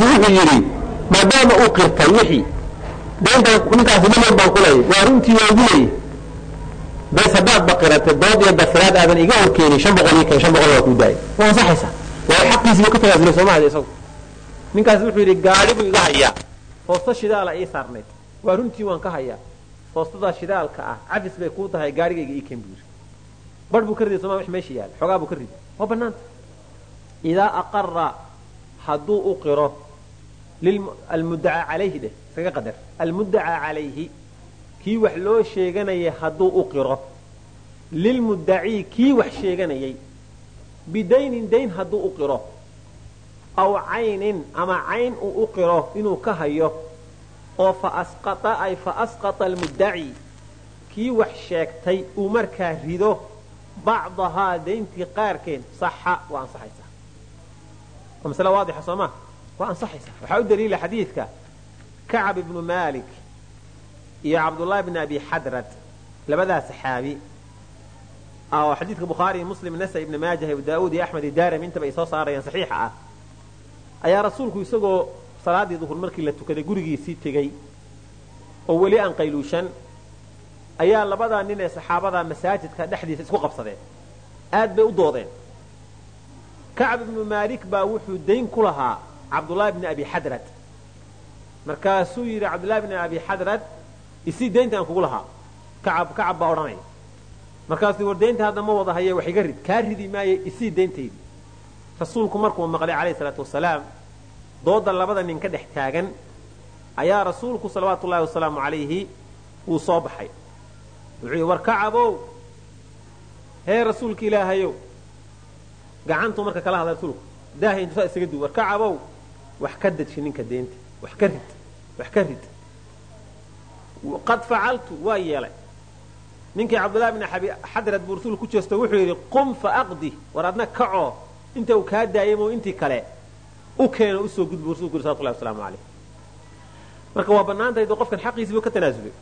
markaasu wuxuu yidhi maadaama uu qirtay wixii deynta ninkaasi milyan baan ku leeyay waa runtii waa igu leeyay bes haddaad baqiratay dood iyo dafiraad aadan iga horkeenin shan boqol ii keen shan boqol waa kuu daayay. Waa ansaxaysa waa xaqiisii buu ka tanaasulay soo mahada isagu. Ninkaasi wuxuu yidhi gaadhi buu iga hayaa. Foosto shidaala ii saarnayd waa runtii waan ka hayaa. Foostadaa shidaalka ah cafis bay kuu tahay gaarigayga ii keen buu yidhi. Bar buu ka riday soma wax meesha yaalla xoogaa buu ka riday. Waa banaanta idaa aqara hadduu u qiro almuddaca calayhi dheh iskaga qadar. Almuddaca calayhi kii wax loo sheeganayay hadduu u qiro. Lilmuddacii kii wax sheeganayay bidaynin dayn hadduu u qiro. Aw caynin ama cayn uu u qiro inuu ka hayo. Oo fa asqata ay fa asqata almuddaci kii wax sheegtay uu markaa rido bacdahaa dayntii qaarkeed saxa waa ansaxaysaa waa waadixa soo ma waa ansaxaysaa waxaa u daliila xadiidka kacab ibnu maalik iyo cabdullahi bni abi xadrad labadaa saxaabi. Oo xadiidka bukhaari muslim nasa ibni maajah abu daa'uud iyo axmed iyo daarami intaba ay soo saarayaan saxiixa ah. Ayaa rasuulku isagoo salaaddii duhur markii la tukaday gurigiisii tegey oo weli aan qayluushan ayaa labadaa nin ee saxaabada masaajidka dhexdiisa isku qabsadeen. Aad bay u doodeen. Kacb ibnu maalik baa wuxuu dayn ku lahaa cabdullaahi bni abi xadrad markaasuu yidhi cabdullahi bni abi xadrad isii daynta aan kugu lahaa? Kacab kacab baa odhanaya. Markaasuu war daynta hadda ma wada haye wax iga rid kaa ridi maaye isii dayntaydi rasuulku markuu maqlay calayhi salaatu wasalaam dooda labada nin ka dhex taagan ayaa rasuulku salawaatu ullahi wasalaamu calayhi wuu soo baxay. Wuxuu yidhi war kacabow hee rasuulka ilaahayow. Gacantuu marka kala hadlay rasuulku daahay intuusaa isaga duw war kacabow wax ka deji ninka deynta wax ka rid wax ka rid. Qad facaltu waa yeelay. Ninkii cabdullahi bni xadrad buu rasuulku ku jeesto wuxuu yidhi qum fa aqdi war adna kacoo inta uu kaa daayamo intii kale u keeno u soo gud buu rasulku yiri salawatullahi wasalaamu calayh. Marka waa bannaantahay dee qofkan xaqiisii buu ka tanaasulay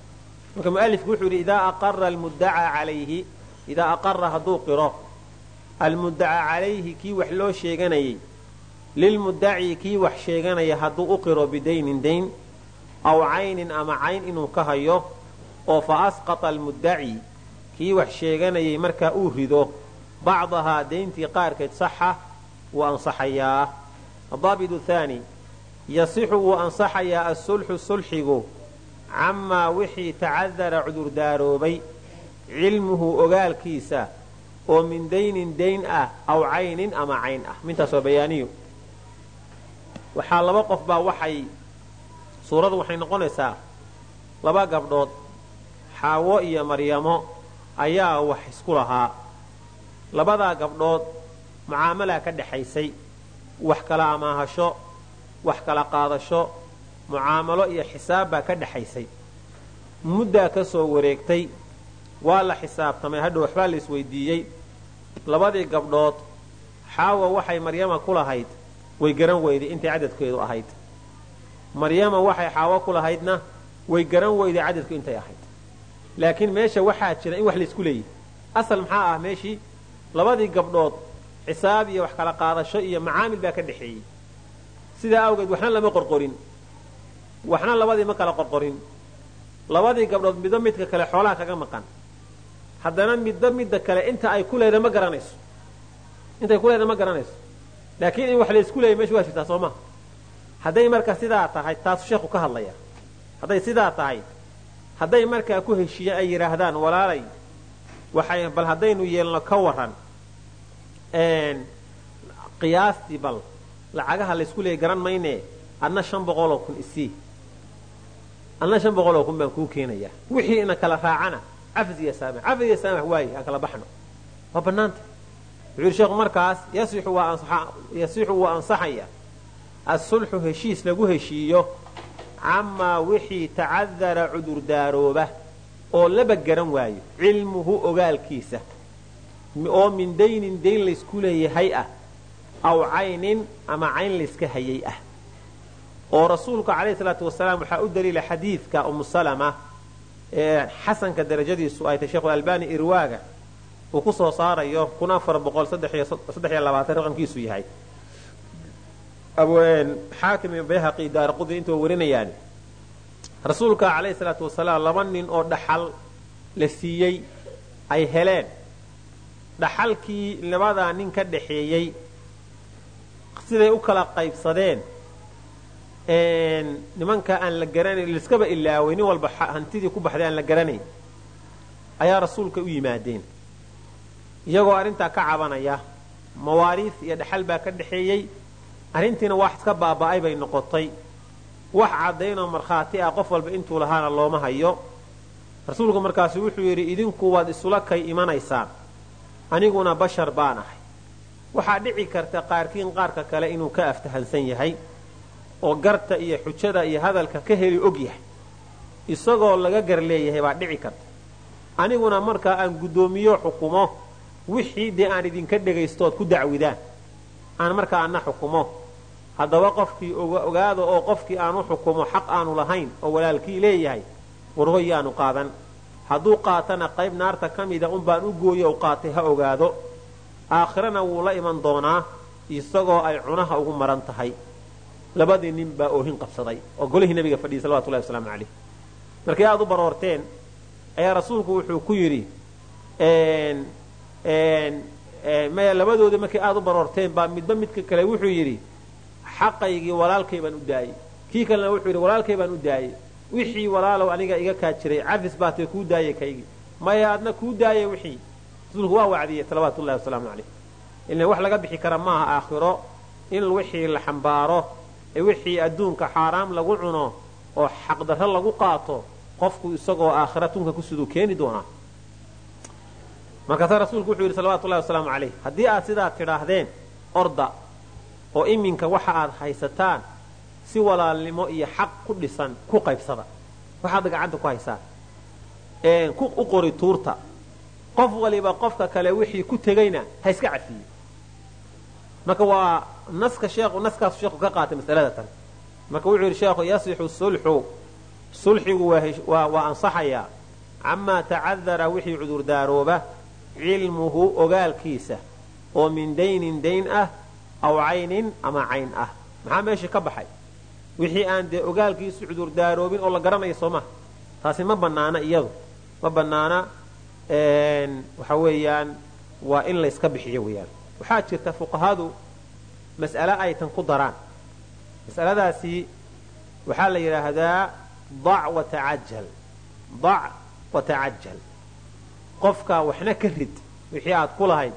marka mualifku wuxuu yidhi idaa aqara almuddaca calayhi idaa aqara hadduu qiro almuddaca calayhi kii wax loo sheeganayay lilmuddaci kii wax sheeganaya hadduu u qiro bidaynin dayn aw caynin ama cayn inuu ka hayo oo fa asqata almuddaci kii wax sheeganayay markaa uu rido bacdahaa dayntii qaarkeed saxa wuu ansaxayaa adaabidu haani yasixu wuu ansaxayaa asulxu sulxigu camaa wixii tacadara cudurdaaroobay cilmuhu ogaalkiisa oo min daynin dayn ah aw caynin ama cayn ah mintaas waa bayaaniyo waxaa laba qof baa waxay suuradu waxay noqonaysaa laba gabdhood xaawo iyo maryamo ayaa wax isku lahaa. Labadaa gabdhood mucaamalaa ka dhexaysay wax kala amaahasho wax kala qaadasho mucaamalo iyo xisaab baa ka dhexaysay muddaa ka soo wareegtay waa la xisaabtamay hadhow waxbaa la isweydiiyey labadii gabdhood xaawa waxay maryama ku lahayd way garan weyday intay cadadkeedu ahayd. Maryama waxay xaawo ku lahaydna way garan weyday cadadku intay ahayd. Laakiin meesha waxaa jira in wax laysku leeyahy asal maxaa ah meeshii? Labadii gabdhood xisaab iyo wax kala qaadasho iyo macaamil baa ka dhexeeyey. Sidaa awgeed waxna lama qorqorin. Waxna labadii ma kala qorqorin. Labadii gabdhood midba midka kale xoolaha kaga maqan. Haddana midba midda kale inta ay ku leeda ma garanayso. Intay ku leeda ma garanayso laakiin in wax laysku leeyay meesha waa jirtaa soo maha hadday marka sidaa tahay taasu sheekhu ka hadlaya. Hadday sidaa tahay hadday markaa ku heshiiyeen ay yidhaahdaan walaalay waxay bal haddaynu yeelno ka waran qiyaastii bal lacagaha laysku leeyay garan mayne adna shan boqoloo kun isii adna shan boqoloo kun baan kuu keenayaa. Wixii ina kala raacana saamax cafis iyo saamax waaye aan kala baxno. Waa bannaanta wuxuu yidhi sheekhu markaas yasixu waa ansaxaya. Asulxu heshiis lagu heshiiyo camaa wixii tacadara cudurdaalooba oo laba garan waayo cilmuhu ogaalkiisa. Oo min daynin dayn laysku leeyahay ah aw caynin ama cayn layska hayay ah. Oo rasuulku calayhi salaatu wasalaam waxaa u daliila xadiidka umu salama ee xasanka darajadiisu ay tay sheekhu albani irwaaga uu ku soo saarayo kun afar boqol saddex iyo labaatan raqamkiisu yahay. Xaakim bayhaqi daaraqudi intoo warinayaan rasuulka calayhi salaatu wasalaam laba nin oo dhaxal la siiyey ay heleen. Dhaxalkii labadaa nin ka dhaxeeyey siday u kala qaybsadeen. Nimanka aan la garanayn liskaba ilaaway nin walba hantidii ku baxday aan la garanayn. Ayaa rasuulka u yimaadeen iyagoo arrintaa ka cabanaya. Mawaariis iyo dhaxal baa ka dhaxeeyey. Arrintiina wax iska baaba'ay bay noqotay. Wax caddaynoo markhaati ah qof walba intuu lahaana looma hayo. Rasuulku markaasu wuxuu yidhi idinku waad isula kay imanaysaan. Aniguna bashar baan ahay. Waxaa dhici karta qaarkiin qaarka kale inuu ka aftahansan yahay oo garta iyo xujada iyo hadalka ka heli og yahay. Isagoo laga gar leeyahay baa dhici karta. Aniguna markaa aan guddoomiyo xukumo wixii dee aan idinka dhegaystood ku dacwidaan. Aan markaa ana xukumo. Haddaba qofkii ogaada oo qofkii aanu xukumo xaq aanu lahayn oo walaalkii leeyahay warhoy yaanu qaadan. Hadduu qaatana qayb naarta ka mida unbaan u gooyo u qaatay ha ogaado. Aakhirana wuu la iman doonaa isagoo ay cunaha ugu maran tahay. Labadii nin baa oohin qabsaday oo golihii nabiga fadhiyay salawatullahi wasalaamu calayh. Markay aad u baroorteen ayaa rasuulku wuxuu ku yidhi maya labadoodii markay aad u baroorteen baa midba midka kale wuxuu yidhi xaqaygii walaalkay baan u daayey. Kii kalena wuxuu yidhi walaalkay baan u daayey. Wixii walaalow aniga iga kaa jiray cafis baatee kuu daayey kaygii. Maya adna kuu daayey wixii. Rasuulku waa wacdiyey salawaatu wasalaamu calayh. Ilan wax laga bixi kara maaha aakhiro in wixii la xambaaro ee wixii adduunka xaaraam lagu cuno oo xaqdarro lagu qaato qofku isagoo aakhira tunka ku siduu keeni doonaa markaasaa rasuulku wuxuu yidhi salawatullahi wasalaamu calayh. Haddii aad sidaa tidhaahdeen orda oo iminka waxa aad haysataan si walaalnimo iyo xaq ku dhisan ku qaybsada waxaad gacanta ku haysaan u qori tuurta. Qof waliba qofka kale wixii ku tegayna ha iska cafiye marka waa naska sheekhu naskaasu sheekhu ka qaatay masalada tan. Marka wuxuu yidhi sheekhu yasixu sulxu. Sulxigu waa ansaxayaa. Camaa tacadara wixii cudurdaalooba cilmuhu ogaalkiisa oo min daynin dayn ah aw caynin ama cayn ah. Maxaa meeshii ka baxay? Wixii aan dee ogaalkiisu cudurdaaroobin oo la garanayo soo maha taasi ma bannaana iyadu. Ma bannaana waxa weeyaan waa in layska bixiyo weeyaan. Waxaa jirta fuqahadu mas'ale ay tan ku daraan. Mas'aladaasi waxaa la yidhaahdaa dac watacajal dac watacajal qofka waxna ka rid wixii aad ku lahayd.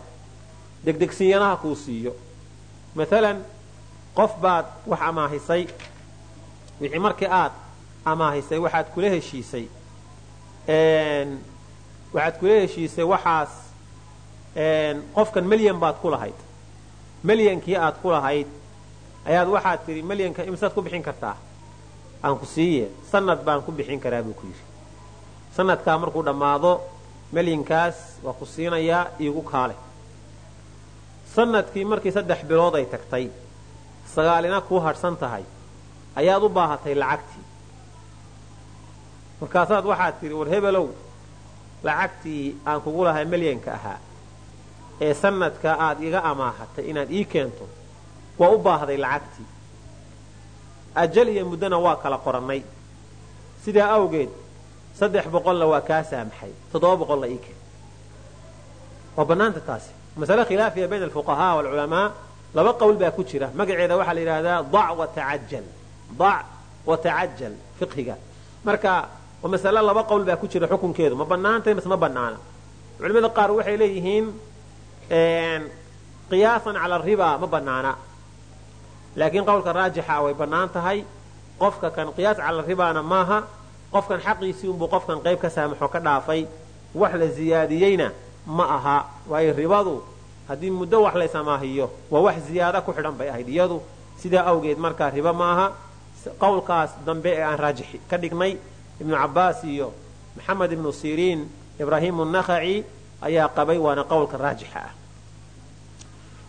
Degdegsiyanaha kuu siiyo. Maalan qof baad wax amaahisay wixii markii aad amaahisay waxaad kula heshiisay waxaad kula heshiisay waxaas qofkan melyan baad ku lahayd. Melyankii aad ku lahayd ayaad waxaad tidhi melyanka imsaad ku bixin kartaa? Aan ku siiye sanad baan ku bixin karaa buu ku yidhi. Sanadkaa markuu dhammaado melyankaas waa ku siinayaa iigu kaale sannadkii markii saddex bilood ay tagtay sagaalina kuu hadhsan tahay. Ayaad u baahatay lacagtii. Markaasaad waxaad tidhi war hebelow lacagtii aan kugu lahay melyanka ahaa. Ee sanadka aad iga amaahatay inaad ii keento waa u baahday lacagtii. Ajal iyo muddona waa kala qorannay. Sidaa awgeed saddex boqolna waa kaa saamaxay toddoba boqolna ii keen. Waa bannaanta taasi. Masale khilaafiya bayna alfuqahaa waalculamaa laba qowl baa ku jira. Magaceeda waxaa la yidhaahdaa dac watacajal dac watacajal fiqhiga. Marka masale laba qowl baa ku jira xukunkeedu. Ma bannaantay mase ma bannaana. Culimada qaar waxay leeyihiin qiyaasan cala riba ma bannaana. Laakiin qowlka raajixa way bannaan tahay. Qofka kan qiyaas cala ribaana maaha qofkan xaqiisii unbuu qofkan qayb ka saamaxo ka dhaafay wax la ziyaadiyeyna ma aha. Waayo ribadu haddii muddo wax laysamaahiyo waa wax ziyaado ku xidhan bay ahayd. Iyadu sidaa awgeed markaa ribo maaha qowlkaas dambe ee aan raajix ka dhignay ibnu cabbaas iyo maxamed ibnu siriin ibraahimu nakhaci ayaa qabay waana qowlka raajixa ah.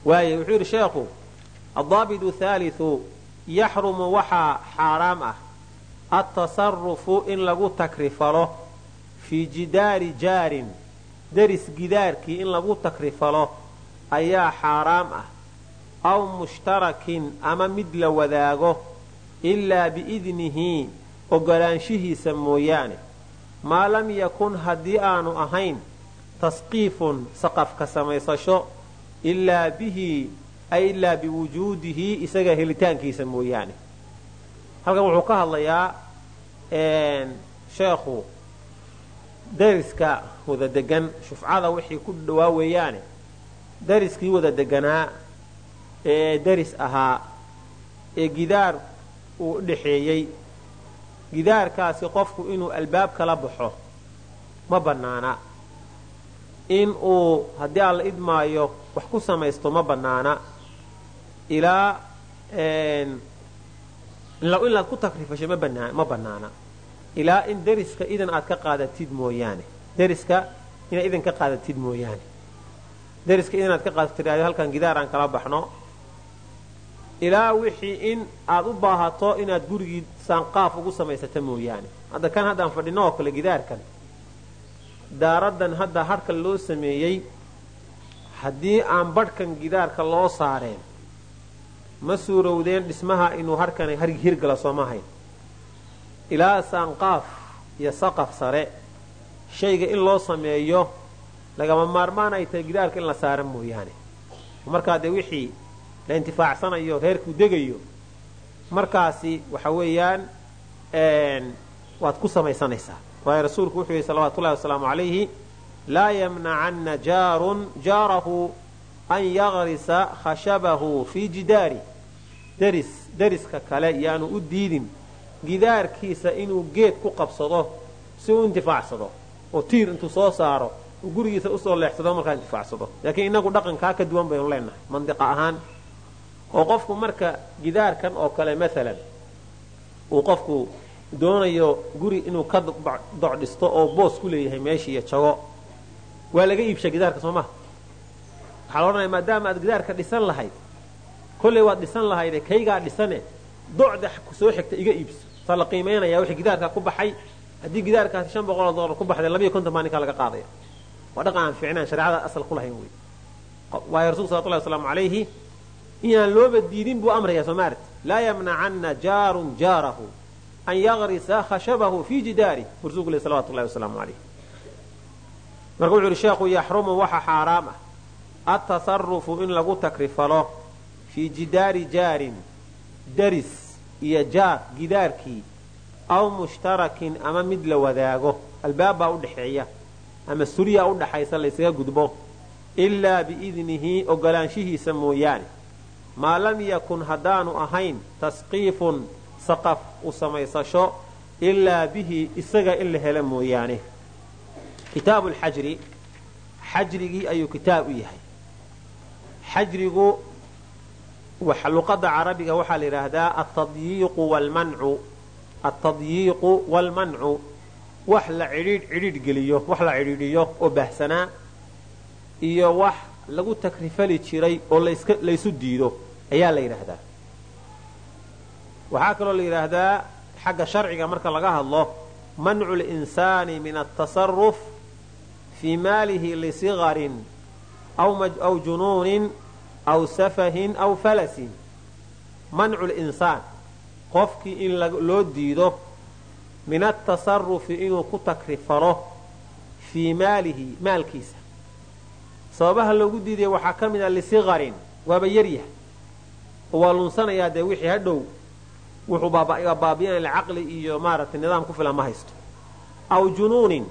Waaye wuxuu yidhi sheekhu addaabitu haaliu yaxrumu waxaa xaaraam ah altasarufu in lagu takrifalo fii jidaari jaarin deris gidaarkii in lagu takrifalo ayaa xaaraam ah aw mushtarakin ama mid la wadaago ilaa biidnihi ogolaanshihiisa mooyaane maa lam yakun haddii aanu ahayn tasqiifun saqafka samaysasho ilaa bihi ay ilaa biwujuudihi isaga helitaankiisa mooyaane halkan wuxuu ka hadlayaa sheekhu dariska wada degan shufcada wixii ku dhawaa weeyaane. Dariskii wada deganaa ee daris ahaa ee gidaar uu dhexeeyey gidaarkaasi qofku inuu albaab kala baxo ma bannaana. In uu haddii la idmaayo wax ku samaysto ma bannaana. Ilaa inaad ku takrifasho ma bannaana ilaa in dariska idan aad ka qaadatid mooyaane. Dariska inaad idan ka qaadatid mooyaane. Dariska idan ka qaadatid halkan gidaar aan kala baxno. Ilaa wixii in aad u baahato inaad gurigii saanqaaf ugu samaysata mooyaane. Hadda kan haddaan fadhino oo kale gidaarkan daaradan hadda hadhka loo sameeyey haddii aan badhkan gidaarka loo saareen ma suurowdeen dhismaha inuu harhkani hirgala soomahayn ilaa saanqaaf iyo saqaf sare shayga in loo sameeyo lagama maarmaan ay tahay gidaarka in la saara mooyaane. Markaa dee wixii la intifaacsanayo reerkuu degayo markaasi waxa weeyaan waad ku samaysanaysaa waayo rasuulku wuxuu yihi salawatullahi wasalaamu calayhi laa yamnacanna jaarun jaarahu an yagrisa khashabahu fii jidaari. Deris deriska kale yaanu u diidin gidaarkiisa inuu geed ku qabsado si u intifaacsado oo tiir intuu soo saaro uu gurigiisa u soo leexsado markaa intifaacsado. Laakiin inagu dhaqankaa ka duwan baynu leenahay mandiqa ahaan. Oo qofku marka gidaarkan oo kale maalan uu qofku doonayo guri inuu ka docdhisto oo boos ku leeyahay meeshiiyo jago waa laga iibsha gidaarka soo maha? Waxaa la odhanaya maadaama aad gidaarka dhisan lahayd kolley waad dhisan lahayde kaygaa dhisane docda soo xigta iga iibso saa la qiimaynaya wixii gidaarkaa ku baxay haddii gidaarkaasi shan boqoloo dollar ku baxday labayo konton baa laga qaadaya waa dhaqan aan fiicnaan shareecada asal ku wey waayo rasulku salawatullahi wasalaamu calayhi inaan looba diidin buu amraya soo maarti laa yamnacanna jaarun jaarahu an yagrisa khashabahu fii jidaari rasuulku le salawatullahi wasalaamu calayh marka wuxu uhi sheekhu yaxrumu waxa xaaraam ah. Atasarufu in lagu takrifalo fii jidaari jaarin daris iyo jaar gidaarkii aw mushtarakin ama mid la wadaago albaabbaa dhexeeya ama suryaa u dhaxaysa laysaga gudbo ilaa biidnihi ogolaanshihiisa mooyaane. Maa lam yakun haddaanu ahayn tasqiifun saqaf u samaysasho ilaa bihi isaga in la helo mooyaane. Kitaabu lxajri xajrigii ayuu kitaab u yahay. Xajrigu luqada carabiga waxaa la yidhaahdaa atadyiiqu walmancu. Wax la cidhiidh cidhiidh geliyo wax la cidhiidhiyo oo baahsanaa iyo wax lagu takrifali jiray oo laysu diido ayaa la yidhaahdaa. Waxaa kaloo la yidhaahdaa xagga sharciga marka laga hadlo mancu linsaani min atasaruf fii maalihi lisigarin aw junuunin aw safahin aw falasin. Mancu linsaan qofkii in loo diido min atasarufi inuu ku takrifalo fii maalihi maalkiisa. Sababaha loogu diidaya waxaa ka mid a lisigarin. Waaba yaryahay oo waa lunsanayaa dee wixii hadhow wuxuu baabi'inaya caqli iyo maaragtay nidaam ku filan ma haysto. Aw junuunin.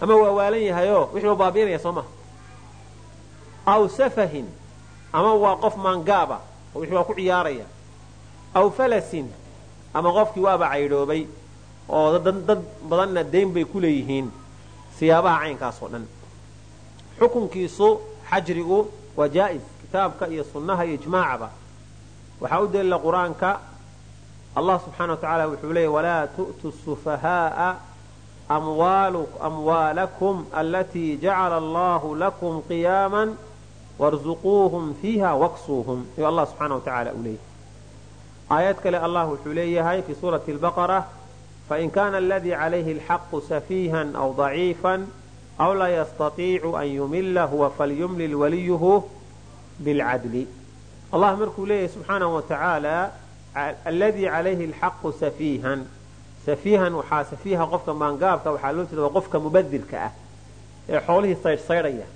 Ama waa waalan yahayoo wixii baabi'inaya soo maha aw safahin ama waa qof maangaaba oo wixii waa ku ciyaaraya. Aw falasin ama qofkii waaba caydhoobay oo dad badanna dayn bay ku leeyihiin siyaabaha caynkaas oo dhan. Xukunkiisu xajrigu waa jaa'is kitaabka iyo sunnaha iyo ijmaacaba waxaa u daliila qur'aanka allah subxaana wa tacaala wuxuu leeyay walaa tu'tu sufahaaa amwaalakum alatii jacala allahu lakum qiyaaman warzuquuhum fiiha waksuuhum ayuu allah subxaana wa tacaala u leeyahy aayad kale allah wuxuu leeyahay fii suurati albaqara fain kana aladii calayhi alxaqu safiihan aw daciifan aw laa yastaiicu an yumila huwa falyumlil waliyuhu bilcadli. Allah markuu leeyahay subxaanahu wa tacaala alladii calayhi alxaqu safiihan. Safiihan waxaa safiiha qofka maangaabka waxaa loo jeeda waa qofka mubadirka ah ee xoolihii saydhsaydhaya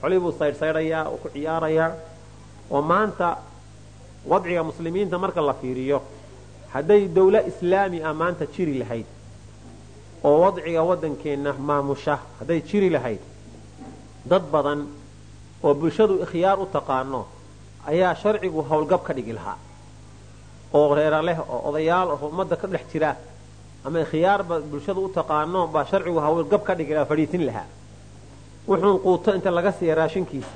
xoolihii buu saydhsaydhayaa oo ku ciyaarayaa oo maanta wadciga muslimiinta marka la fiiriyo hadday dawla islaami ah maanta jiri lahayd oo wadciga waddankeenna maamusha hadday jiri lahayd dad badan oo bulshadu ikhyaar u taqaano ayaa sharcigu howlgab ka dhigi lahaa. Oo reera leh oo odayaal oo ummadda ka dhex jira ama ikhyaarba bulshadu u taqaano baa sharcigu howlgab ka dhigi lahaa fadhiisin lahaa wuxuun quuto inta laga siiya raashinkiisa.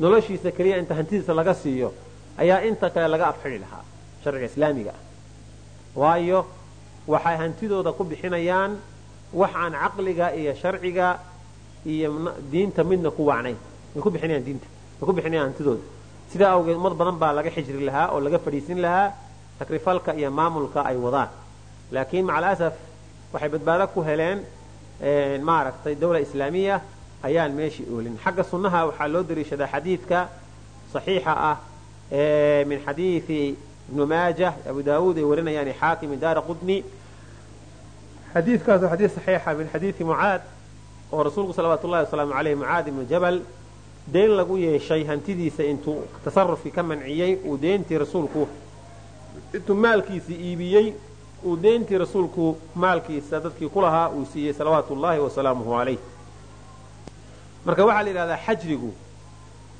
Noloshiisa keliya inta hantidiisa laga siiyo ayaa inta kale laga afxidhi lahaa sharciga islaamiga. Ah waayo waxay hantidooda ku bixinayaan wax aan caqliga iyo sharciga iyo diinta midna ku wacnayn way ku bixinayaan diinta way ku bixinayaan hantidooda. Sidaa awgeed ummad badan baa laga xijri lahaa oo laga fadhiisin lahaa takrifalka iyo maamulka ay wadaan. Laakiin maca alasaf waxay badbaado ku heleen maaragtay dawla islaamiya ayaan meeshii oolin. Xagga sunnaha waxaa loo dariishadaa xadiidka saxiixa ah min xadiidi ibnu maajah abu daawuud ay warinayaan xaakim daara qudni xadiidkaas waa saxiixa min xadiidi mucaad oo rasuulku salawaatu ullahi wasalaamu caleyh mucaad ibnu jabal deen lagu yeeshay hantidiisa intuu tasarufkii ka manciyey uu deentii rasuulku intuu maalkiisii iibiyey uu deentii rasuulku maalkiisa dadkii ku lahaa uu siiyey salawaatu ullaahi wasalaamuhu calayh marka waxaa la yidhahdaa xajrigu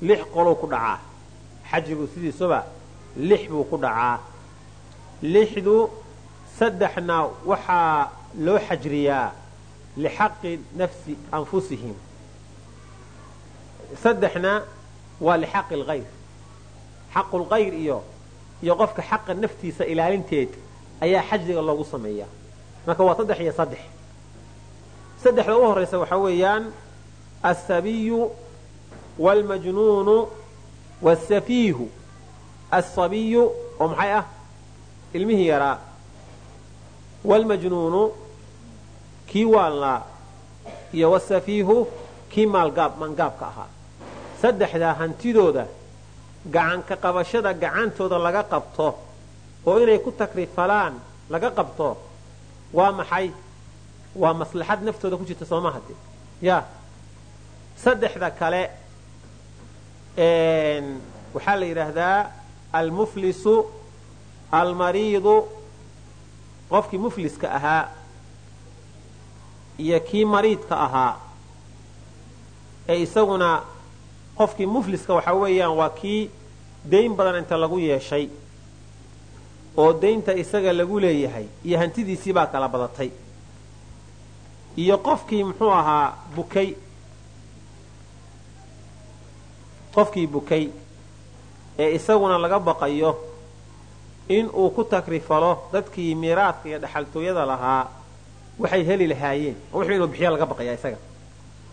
lix qolow ku dhacaa. Xajrigu sidiisuba lix buu ku dhacaa. Lixdu saddexna waxaa loo xajriyaa lixaqi nafsi anfusihim. Saddexna waa lixaqi lhayr xaqu lkhayr iyo iyo qofka xaqa naftiisa ilaalinteed ayaa xajriga loogu sameeyaa. Marka waa saddex iyo saddex. Saddexda u horaysa waxaa weeyaan asabiyu waalmajnuunu wاsafiihu asabiyu oo maxay ah ilmihii yaraa waalmajnuunu kii waalnaa iyo wasafiihu kii maangaabka ahaa saddexdaa hantidooda gacanka qabashada gacantooda laga qabto oo inay ku takrifalaan laga qabto waa maxay waa maslaxad naftooda ku jirta sooma hade ya saddexda kale waxaa la yidhaahdaa almuflisu almariidu qofkii mufliska ahaa iyo kii mariidka ahaa. Ee isaguna qofkii mufliska waxaa weeyaan waa kii dayn badan inta lagu yeeshay oo daynta isaga lagu leeyahay iyo hantidiisii baa kala badatay. Iyo qofkii muxuu ahaa bukay qofkii bukay ee isaguna laga baqayo in uu ku takrifalo dadkii miiraadka iyo dhaxaltooyada lahaa waxay heli lahaayeen. Oo wuxuu inuu bixiyo laga baqaya isaga.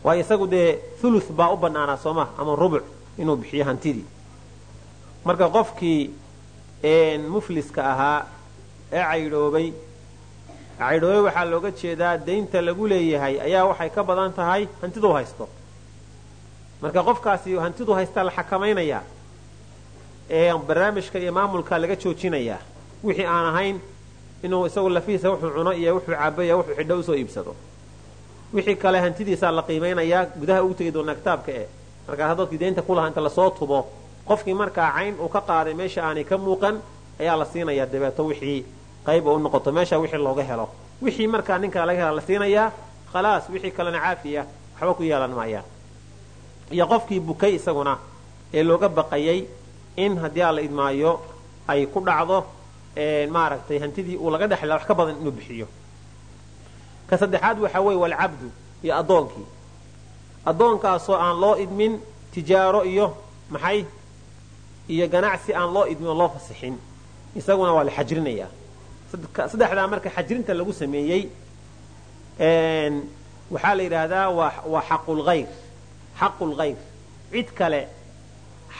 Waayo isagu dee thuluth baa u bannaanaa sooma ama rubuc inuu bixiyo hantidii marka qofkii mufliska ahaa ee caydhoobay caydhoobay waxaa looga jeedaa daynta lagu leeyahay ayaa waxay ka badan tahay hantiduu haysto marka qofkaasi hantidu haystaa la xakamaynayaa ee barnaamijka iyo maamulka laga joojinayaa wixii aan ahayn inuu isagu lafihiisa wuxuu cuno iyo wuxuu cabo iyo wuxuu xidho u soo iibsado. Wixii kale hantidiisaa la qiimaynayaa gudaha ugu tegi doonaa kitaabka e markaas dadkii deynta kulahaa inta la soo tubo qofkii markaa cayn uu ka qaaday meesha aanay ka muuqan ayaa la siinayaa dabeeto wixii qayb u noqoto meesha wixii looga helo. Wixii markaa ninkaa laga hela la siinayaa khalaas wixii kalena caafiya waxba ku yeelan maayaan iyo qofkii bukay isaguna ee looga baqayay in haddii aan idmaayo ay ku dhacdo maaragtay hantidii uu laga dhexla wax ka badan inuu bixiyo. Ka saddexaad waxaa weeye walcabdu iyo addoonkii. Addoonkaasoo aan loo idmin tijaaro iyo maxay? Iyo ganacsi aan loo idmin oo loo fasixin. Isaguna waa la xajrinayaa. Saddexdaa marka xajrinta lagu sameeyey waxaa la yidhaahdaa waa xaqulkhayr cid kale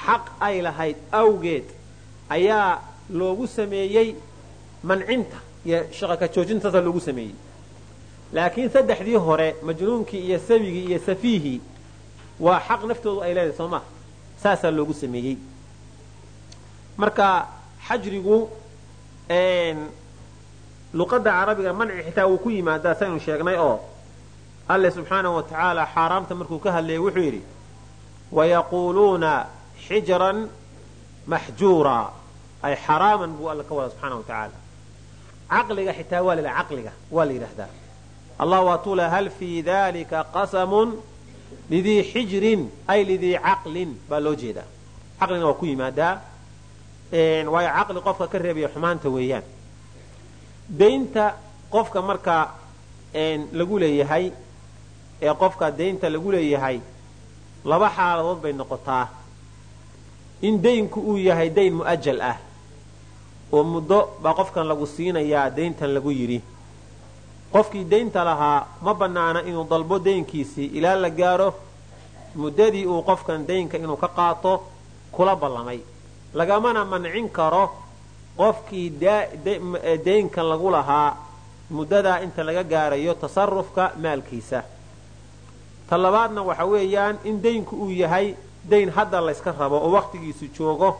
xaq ay lahayd awgeed ayaa loogu sameeyey mancinta iyo shaqaka joojintaasaa loogu sameeyey. Laakiin saddexdii hore majnuunkii iyo sabigii iyo safiihii waa xaq naftoodu ay leedahay soo maa saasaa loogu sameeyey. Marka xajrigu luqadda carabiga manci xitaa wuu ku yimaadaa saynu sheegnay oo alle subxaanahu wa tacaala xaaraamta markuu ka hadlayay wuxuu yidhi wayaquuluuna xijran maxjuura. Ay xaraaman buu alla ka wada subxaana wa tacaala. Caqliga xitaa waa la caqliga waa la yidhaahdaa. Allah waatuu le hal fii dalika qasamun lidii xijrin ay lidii caqlin baa loo jeedaa. Caqlina waa ku yimaadaa waayo caqli qofka ka reebaya xumaanta weeyaan. Daynta qofka markaa lagu leeyahay ee qofka daynta lagu leeyahay laba xaaladood bay noqotaa. In daynku uu yahay dayn mu'ajal ah oo muddo baa qofkan lagu siinayaa dayntan lagu yidhi. Qofkii daynta lahaa ma bannaana inuu dalbo daynkiisii ilaa la gaaro muddadii uu qofkan daynka inuu ka qaato kula ballamay. Lagamana mancin karo qofkii daynka lagu lahaa muddadaa inta laga gaarayo tasarufka maalkiisa ta labaadna waxa weeyaan in daynku uu yahay dayn hadda layska rabo oo wakhtigiisu joogo.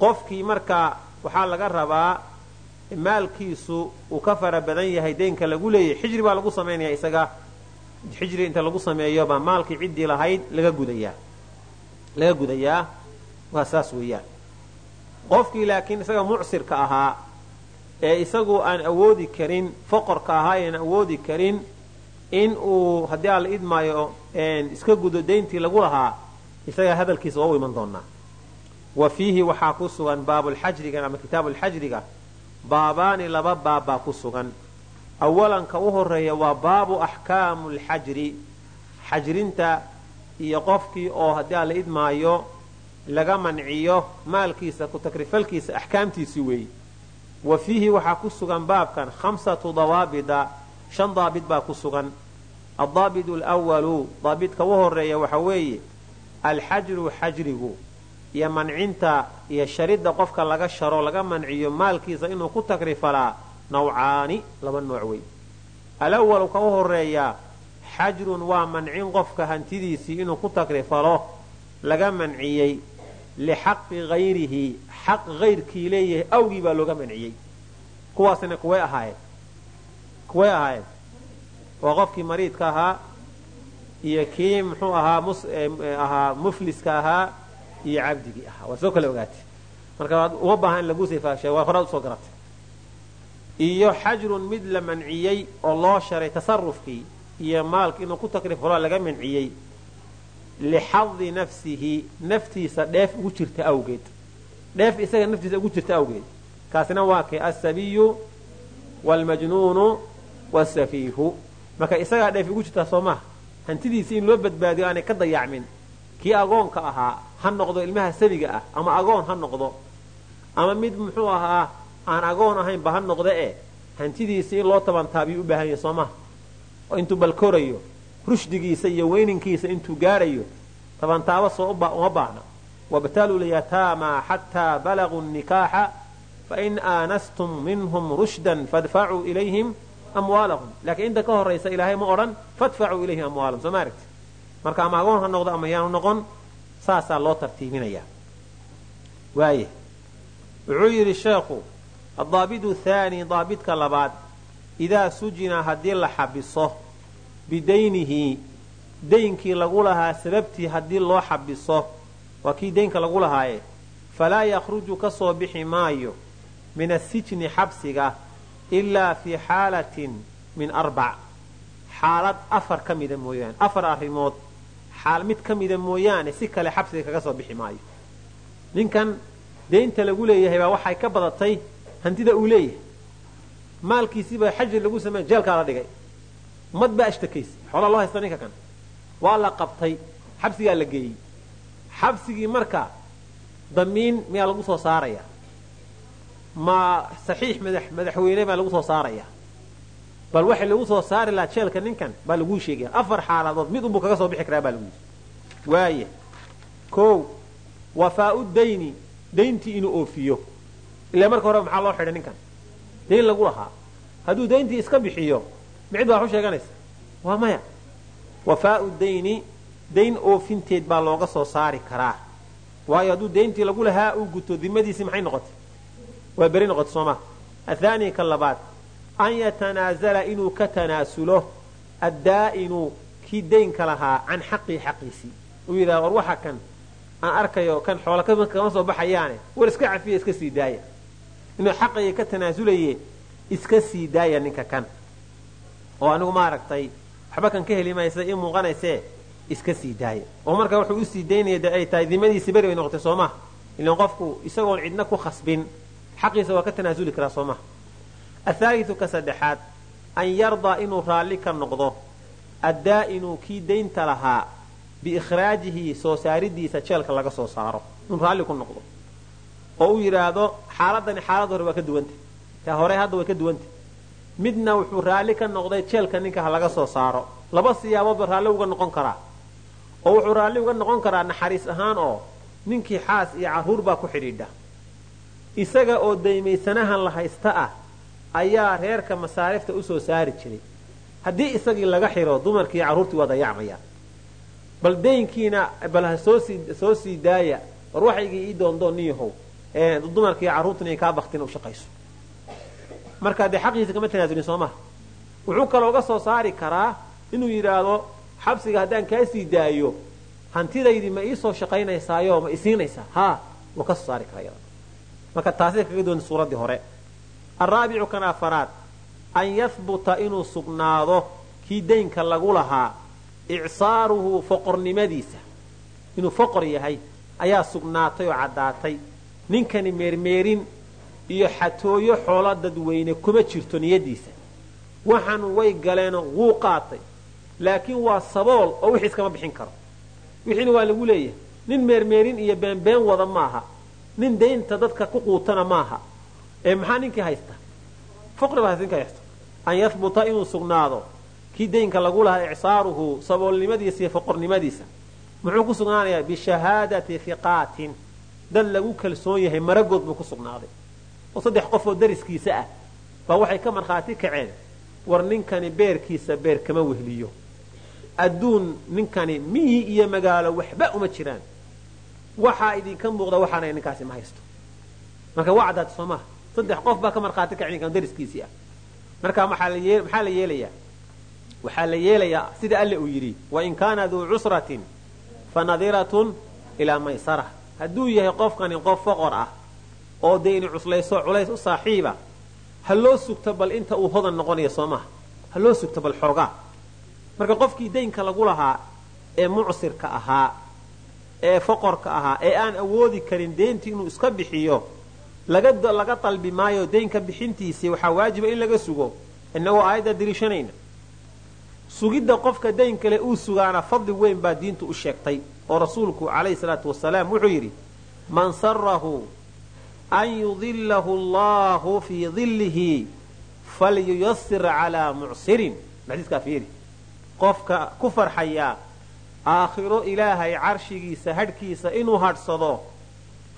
Qofkii markaa waxaa laga rabaa maalkiisu uu ka fara badan yahay daynka lagu leeyahay. Xijri baa lagu samaynaya isaga. Xijri inta lagu sameeyobaa maalkii ciddii lahayd laga gudayaa. Laga gudayaa. Waa saas weeyaan. Qofkii laakiin isaga mucsirka ahaa ee isagu aan awoodi karin foqorka ahaa ean awoodi karin in uu haddii aan la idmaayo iska gudo dayntii lagu lahaa isaga hadalkiisa waa iman doonaa. Wa fiihi waxaa ku sugan baabulxajrigan ama kitaabuulxajriga baabaani laba baab baa ku sugan. Awalanka u horreeya waa baabu axkaamu lxajri xajrinta iyo qofkii oo haddii aan la idmaayo laga manciyo maalkiisa ku takrifalkiisa axkaamtiisii weeye wa fiihi waxaa ku sugan baabkan khamsatu dawaabida. Shan daabid baa ku sugan addaabit alwalu daabidka u horreeya waxa weeye alxajru xajrigu iyo mancinta iyo sharidda qofka laga sharo laga manciyo maalkiisa inuu ku takrifalaa nawcaani laba nooc wey alawalu ka u horreeya xajrun waa mancin qofka hantidiisii inuu ku takrifalo laga manciyey lixaqi hayrihi xaq hayrkii leeyahay awgii baa looga manciyey ahaayeen kuway ahaayeen waa qofkii mariidka ahaa iyo kii muxuu ahaa ahaa mufliska ahaa iyo cabdigii ahaa. Waad soo kala ogaatay. Marka waad uma baahan in laguu sifaashay waa horaad u soo garatay. Iyo xajrun mid la manciyey oo loo sharay tasarufkii iyo maalka inuu ku takrifalo laga manciyey lixadi nafsihi naftiisa dheef ugu jirta awgeed. Dheef isaga naftiisa ugu jirta awgeed. Kaasina waa kay asabiyu waalmajnuunu wasafiihu marka isagaa dheef ugu jirtaa soo maha hantidiisii in loo badbaadiyo aanay ka dayacmin. Kii agoonka ahaa ha noqdo ilmaha sabiga ah ama agoon ha noqdo. Ama mid muxuu ahaa aan agoon ahaynba ha noqda e. Hantidiisii in loo tabantaabiyu u baahan yahay soo maha oo intuu balkorayo rushdigiisa iyo weyninkiisa intuu gaarayo tabantaabo soo uma baahna. Wabtaluu lyataama xataa balaguu nikaaxa fain aanastum minhum rushdan fadfacuu ilayhim amwaalahum. Laakiin inta ka horaysa ilaahay ma odhan fadfacuu ilayhim amwaalahum. Soo ma aragti marka ama agoon ha noqdo ama yaanu noqon saasaa loo tartiibinaya waaya wuxuu yidhi sheekhu adaabidu thaani daabidka labaad idaa sujina haddii la xabiso bidaynihi daynkii lagu lahaa sababtii haddii loo xabiso waa kii daynka lagu lahaaye falaa yakhruju ka soo bixi maayo min asijni xabsiga ilaa fii xaalatin min arbac xaalad afar ka mida mooyaane afar arrimood xaal mid ka mida mooyaane si kale xabsiga kaga soo bixi maayo ninkan daynta lagu leeyahay baa waxay ka badatay hantida uu leeyahay maalkiisiibaa xajri lagu samey jeelkaa la dhigay ummad baa ashtakaysa xoolaa loo haysta ninka kan waa la qabtay xabsigaa la geeyey xabsigii marka damiin miyaa lagu soo saaraya ma saxiix madaxweyne baa lagu soo saaraya. Bal waxay lagu soo saari lahaa jeelka ninkan baa laguu sheegaya. Afar xaaladood mid unbuu kaga soo bixi karaa baa lagu yidhi. Waaya kow wafaau dayni dayntii inuu oofiyo. Ilaa marka hore maxaa loo xidhay ninkan? Dayn lagu lahaa. Hadduu dayntii iska bixiyo micid baa waxu sheeganaysa. Waa maya. Wafaau dayni dayn oofinteed baa looga soo saari karaa. Waayo hadduu dayntii lagu lahaa uu guto dimadiisii maxay noqotay waa beri noqotay soo maa athaani ka labaad an yatanaazala inuu ka tanaasulo addaa'inu kii daynka lahaa can xaqii xaqiisii uu yidhaha war waxa kan aan arkayo kan xoola kama soo baxayaane war iska cafiya iska sii daaya. Inuu xaqayga ka tanaasulaye iska sii daaya ninka kan. Oo anigu maaragtay waxba kan ka heli maysa ii muuqanaysee iska sii daaya. Oo marka wuxuu u sii daynaya ay tahay dimadiisi beri bay noqotay soo maha ilan qofku isagoon cidna ku khasbin xaqiisa waa ka tanaasuli karaa soo maha athaalitu ka saddexaad an yardaa inuu raalli ka noqdo addaa'inu kii daynta lahaa biikhraajihi soo saaridiisa jeelka laga soo saaro inuu raalli ku noqdo. Oo uu yidhaahdo xaaladani xaalad hore waa ka duwanta ta hore hadda way ka duwanta midna wuxuu raalli ka noqday jeelka ninka ha laga soo saaro. Laba siyaaboodba raalli uga noqon karaa. Oo wuxuu raalli uga noqon karaa naxariis ahaan oo ninkii xaas iyo carruur baa ku xidhiidha isaga oo daymaysanahan la haysta ah ayaa reerka masaarifta u soo saari jiray. Haddii isagii laga xiro dumarkii carruurtii waa dayacmayaan bal daynkiina bal soo sii daaya war waxaygii ii doondoon niyahow dumarkii carruurtuna kaa baktin u shaqayso. Marka dee xaqiisa kama tanaasulin soo maha wuxuu kaloo ga soo saari karaa inuu yidhaahdo xabsiga haddaan kaa sii daayo hantidaydii ma iisoo shaqaynaysaayo ma isiinaysaa haa wuu ka soo saari karaa iyada marka taasay kaga doonta suuraddii hore. Alraabicu kan afaraad an yahbuta inuu sugnaado kii daynka lagu lahaa icsaaruhu foqornimadiisa. Inuu foqor yahay ayaa sugnaatay oo caddaatay. Ninkani meermeerin iyo xatooyo xoolo dadweyne kuma jirto niyadiisa waxaan way galeenoo wuu qaatay. Laakiin waa sabool oo wixii iskama bixin karo. Wixiina waa lagu leeyahay. Nin meermeerin iyo beenbeen wada maaha nin daynta dadka ku quutana maaha. Ee maxaa ninkii haysta? Foqri baa ninka haysta. An yahbuta inuu sugnaado. Kii daynka lagu lahaa icsaaruhu saboolnimadiisa iyo foqornimadiisa. Muxuu ku sugnaanayaa? Bishahaadati hiqaatin dad lagu kalsoon yahay maragood buu ku sugnaaday. Oo saddex qof oo dariskiisa ah. Baa waxay ka markhaati kaceen. War ninkani beerkiisa beer kama wehliyo. Adduun ninkani miyi iyo magaalo waxba uma jiraan waxaa idinka muuqda waxaana ninkaasi ma haysto. Marka waa caddaata soo maha saddex qof baa ka markhaati kacay ninkan dariskiisii ah. Marka maxaa la yeelayaa waxaa la yeelayaa sida alle uu yidhi wain kaana duu cusratin fa nadiratun ilaa maysara. Hadduu yahay qofkani qof foqor ah oo dayni cuslayso culays u saaxiiba ha loo sugto bal inta uu hodan noqonayo soo maha ha loo sugto bal xoogaa marka qofkii daynka lagu lahaa ee mucsirka ahaa ee foqorka ahaa ee aan awoodi karin deyntii inuu iska bixiyo laga dalbi maayo daynka bixintiisii waxaa waajiba in laga sugo. Inagoo aayadda diriishanayna. Sugidda qofka dayn kale uu sugaana fadli weyn baa diintu u sheegtay oo rasuulku calayhi salaatu wasalaam wuxuu yidhi man sarahu an yudilahu allahu fii dillihi falyuyasir calaa mucsirin. Xadiiskaa fiiri. Qofka ku farxayaa aakhiro ilaahay carshigiisa hadhkiisa inuu hadhsado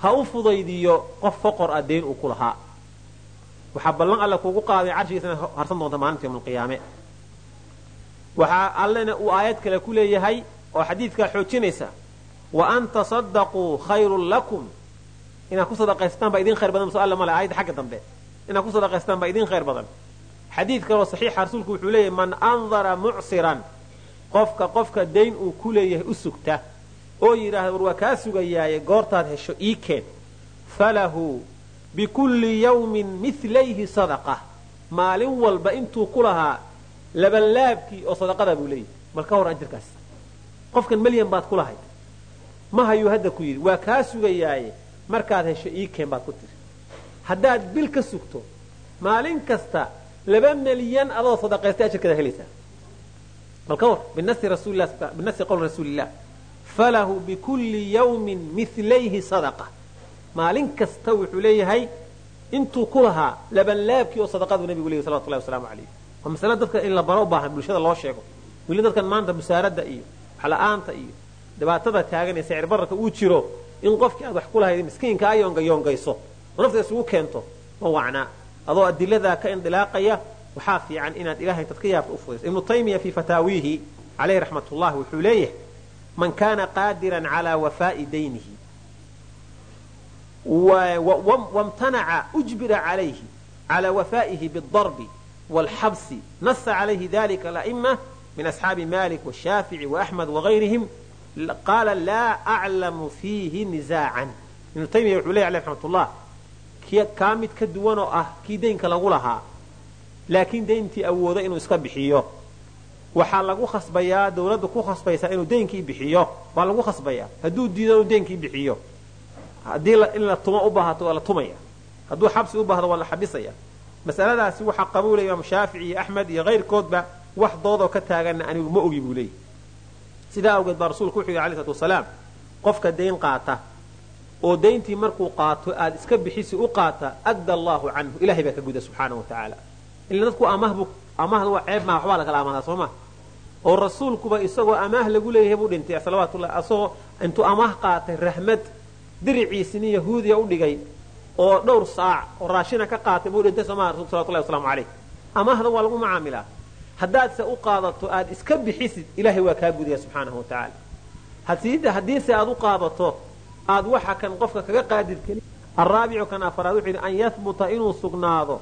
ha u fudaydiyo qof foqor dayn uu ku lahaa. Waxaa ballan alle kuugu qaaday carshigiisana harsan doonta maalinta yawmalqiyaame waxaa allena uu aayad kale ku leeyahay oo xadiidkaa xoojinaysa wa an tasadaquu khayrun lakum. Inaad ku sadaqaystaan baa idin khayr badan alle male aayadda xagga dambe. Inaad ku sadaqaystaan baa idin khayr badan. Xadiid kaloo saxiixa rasuulku wuxuu leeyahay man andara mucsiran qofka qofka dayn uu ku leeyahay u sugta oo yidhaahda war waa kaa sugayaaye goortaad hesho ii keen. Falahu bikulli yawmin milayhi sadaqa. Maalin walba intuu ku lahaa labanlaabkii oo sadaqada buu leeyahay. Bal ka hor ajirkaas qofkan melyan baad ku lahayd. Ma hayuu hadda ku yidhi waa kaa sugayaaye markaad hesho ii keen baad ku tiri haddaad bil ka sugto maalin kasta laba milyan adoo sadaqaystay ajirkadaa helaysaa bal ka war binasi qowl rasuulilah falahu bikulli yawmin milayhi sadaqa maalin kasta wuxuu leeyahay intuu ku lahaa labanlaabkii oo sadaqadu nabigu leeyay salawatullahi wasalaamu calayh waa masale dadka in la baro u baahan bulshada loo sheego weli dadkan maanta musaaradda iyo waxla-aanta iyo dhibaatada taagan ee sicir bararka uu jiro in qofkii aad wax ku lahayd miskiinka a yoongayoongayso oo nafta isugu keento ma wacnaa adoo adiladaa ka indilaaqaya waxaa fiican inaad ilahay intaad ka yaabta u fudayso ibnu taymiya fii fataawiihi calayhi raxmatullahi wuxuu leeyahay man kaana qaadiran calaa wafaa'i daynihi. Wamtanaca ujbira calayhi cala wafaa'ihi bidarbi wاlxabsi nasa calayhi dalika ala'ima min asxaabi malik washaafici waaxmed wagayrihim qaala laa aclamu fiihi nisaacan ibnu taymiya wuxuu leya aleh raxmat ullah kaa mid ka duwan oo ah kii daynka lagu lahaa laakiin dayntii awooda inuu iska bixiyo. Waxaa lagu khasbayaa dawladdu ku khasbaysaa inuu daynkii bixiyo. Waa lagu khasbayaa. Hadduu diido inuu daynkii bixiyo. Haddii in la tumo u waa la tumaya. Hadduu xabsi u waa la xabisaya. Masaladaasi waxaa qabuulaya imaam shaafici iyo axmed iyo kayrkoodba wax doodoo ka taaganna anigu ma ogi buu leeyay sidaa awgeed baa rasuulku wuxuu yidhi alai slatu wasalaam qofka dayn qaata oo dayntii markuu qaato aad iska bixisi u qaata adda allaahu canhu. Ilahay baa ka guda subxaana wa tacaala ila dadku amahbu amahda waa ceeb maa waxbaa lagala amaadaa soo ma? oo rasuulkuba isagoo amaah lagu leeyahay buu dhintay salawaatullahi asagoo intuu amaah qaatay rahmad diriciisini yahuudiya u dhigay oo dhowr saac oo raashina ka qaatay buu dhintay soo maha rasulku salawatullahi waslamu calayh. Amaahda waa lagu macaamilaa. Haddaadse u qaadato aad iska bixisid ilaahay waa kaa gudaya subxaanahu wa tacaala. Haddiise aad u qaadato aad waxa kan qofka kaga qaadir keli araabicu kan afaraad wuxuu yidhi an yahbuta inuu sugnaado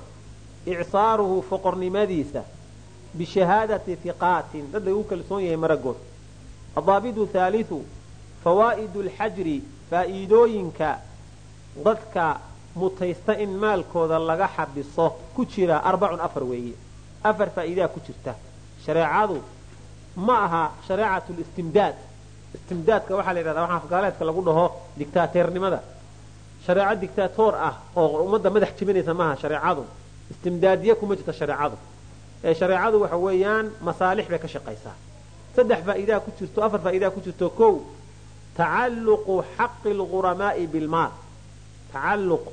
icsaaruhu foqornimadiisa bishahaadati hiqaatin dad lagu kalsoon yahay maragood. Adaabidu haaliu fawaa'idu lxajri faa'iidooyinka dadka mutaysta in maalkooda laga xabiso ku jira arbacun afar weeye. Afar faa'iidaa ku jirta. Shareecadu ma aha shareecatu listimdaad. Istimdaadka waxaa la yidhahdaa waxaa afgaaleedka lagu dhaho dictaateernimada shareeco dictaatoor ah oo ummadda madax jebinaysa maaha shareecadu istimdaadiye kuma jirta shareecadu. Ee shareecadu waxa weeyaan masaalix bay ka shaqaysaa. Saddex faa'iidaa ku jirto afar faa'idaa ku jirto kow tacalluqu xaqi lguramaa'i bilmaal. Tacalluq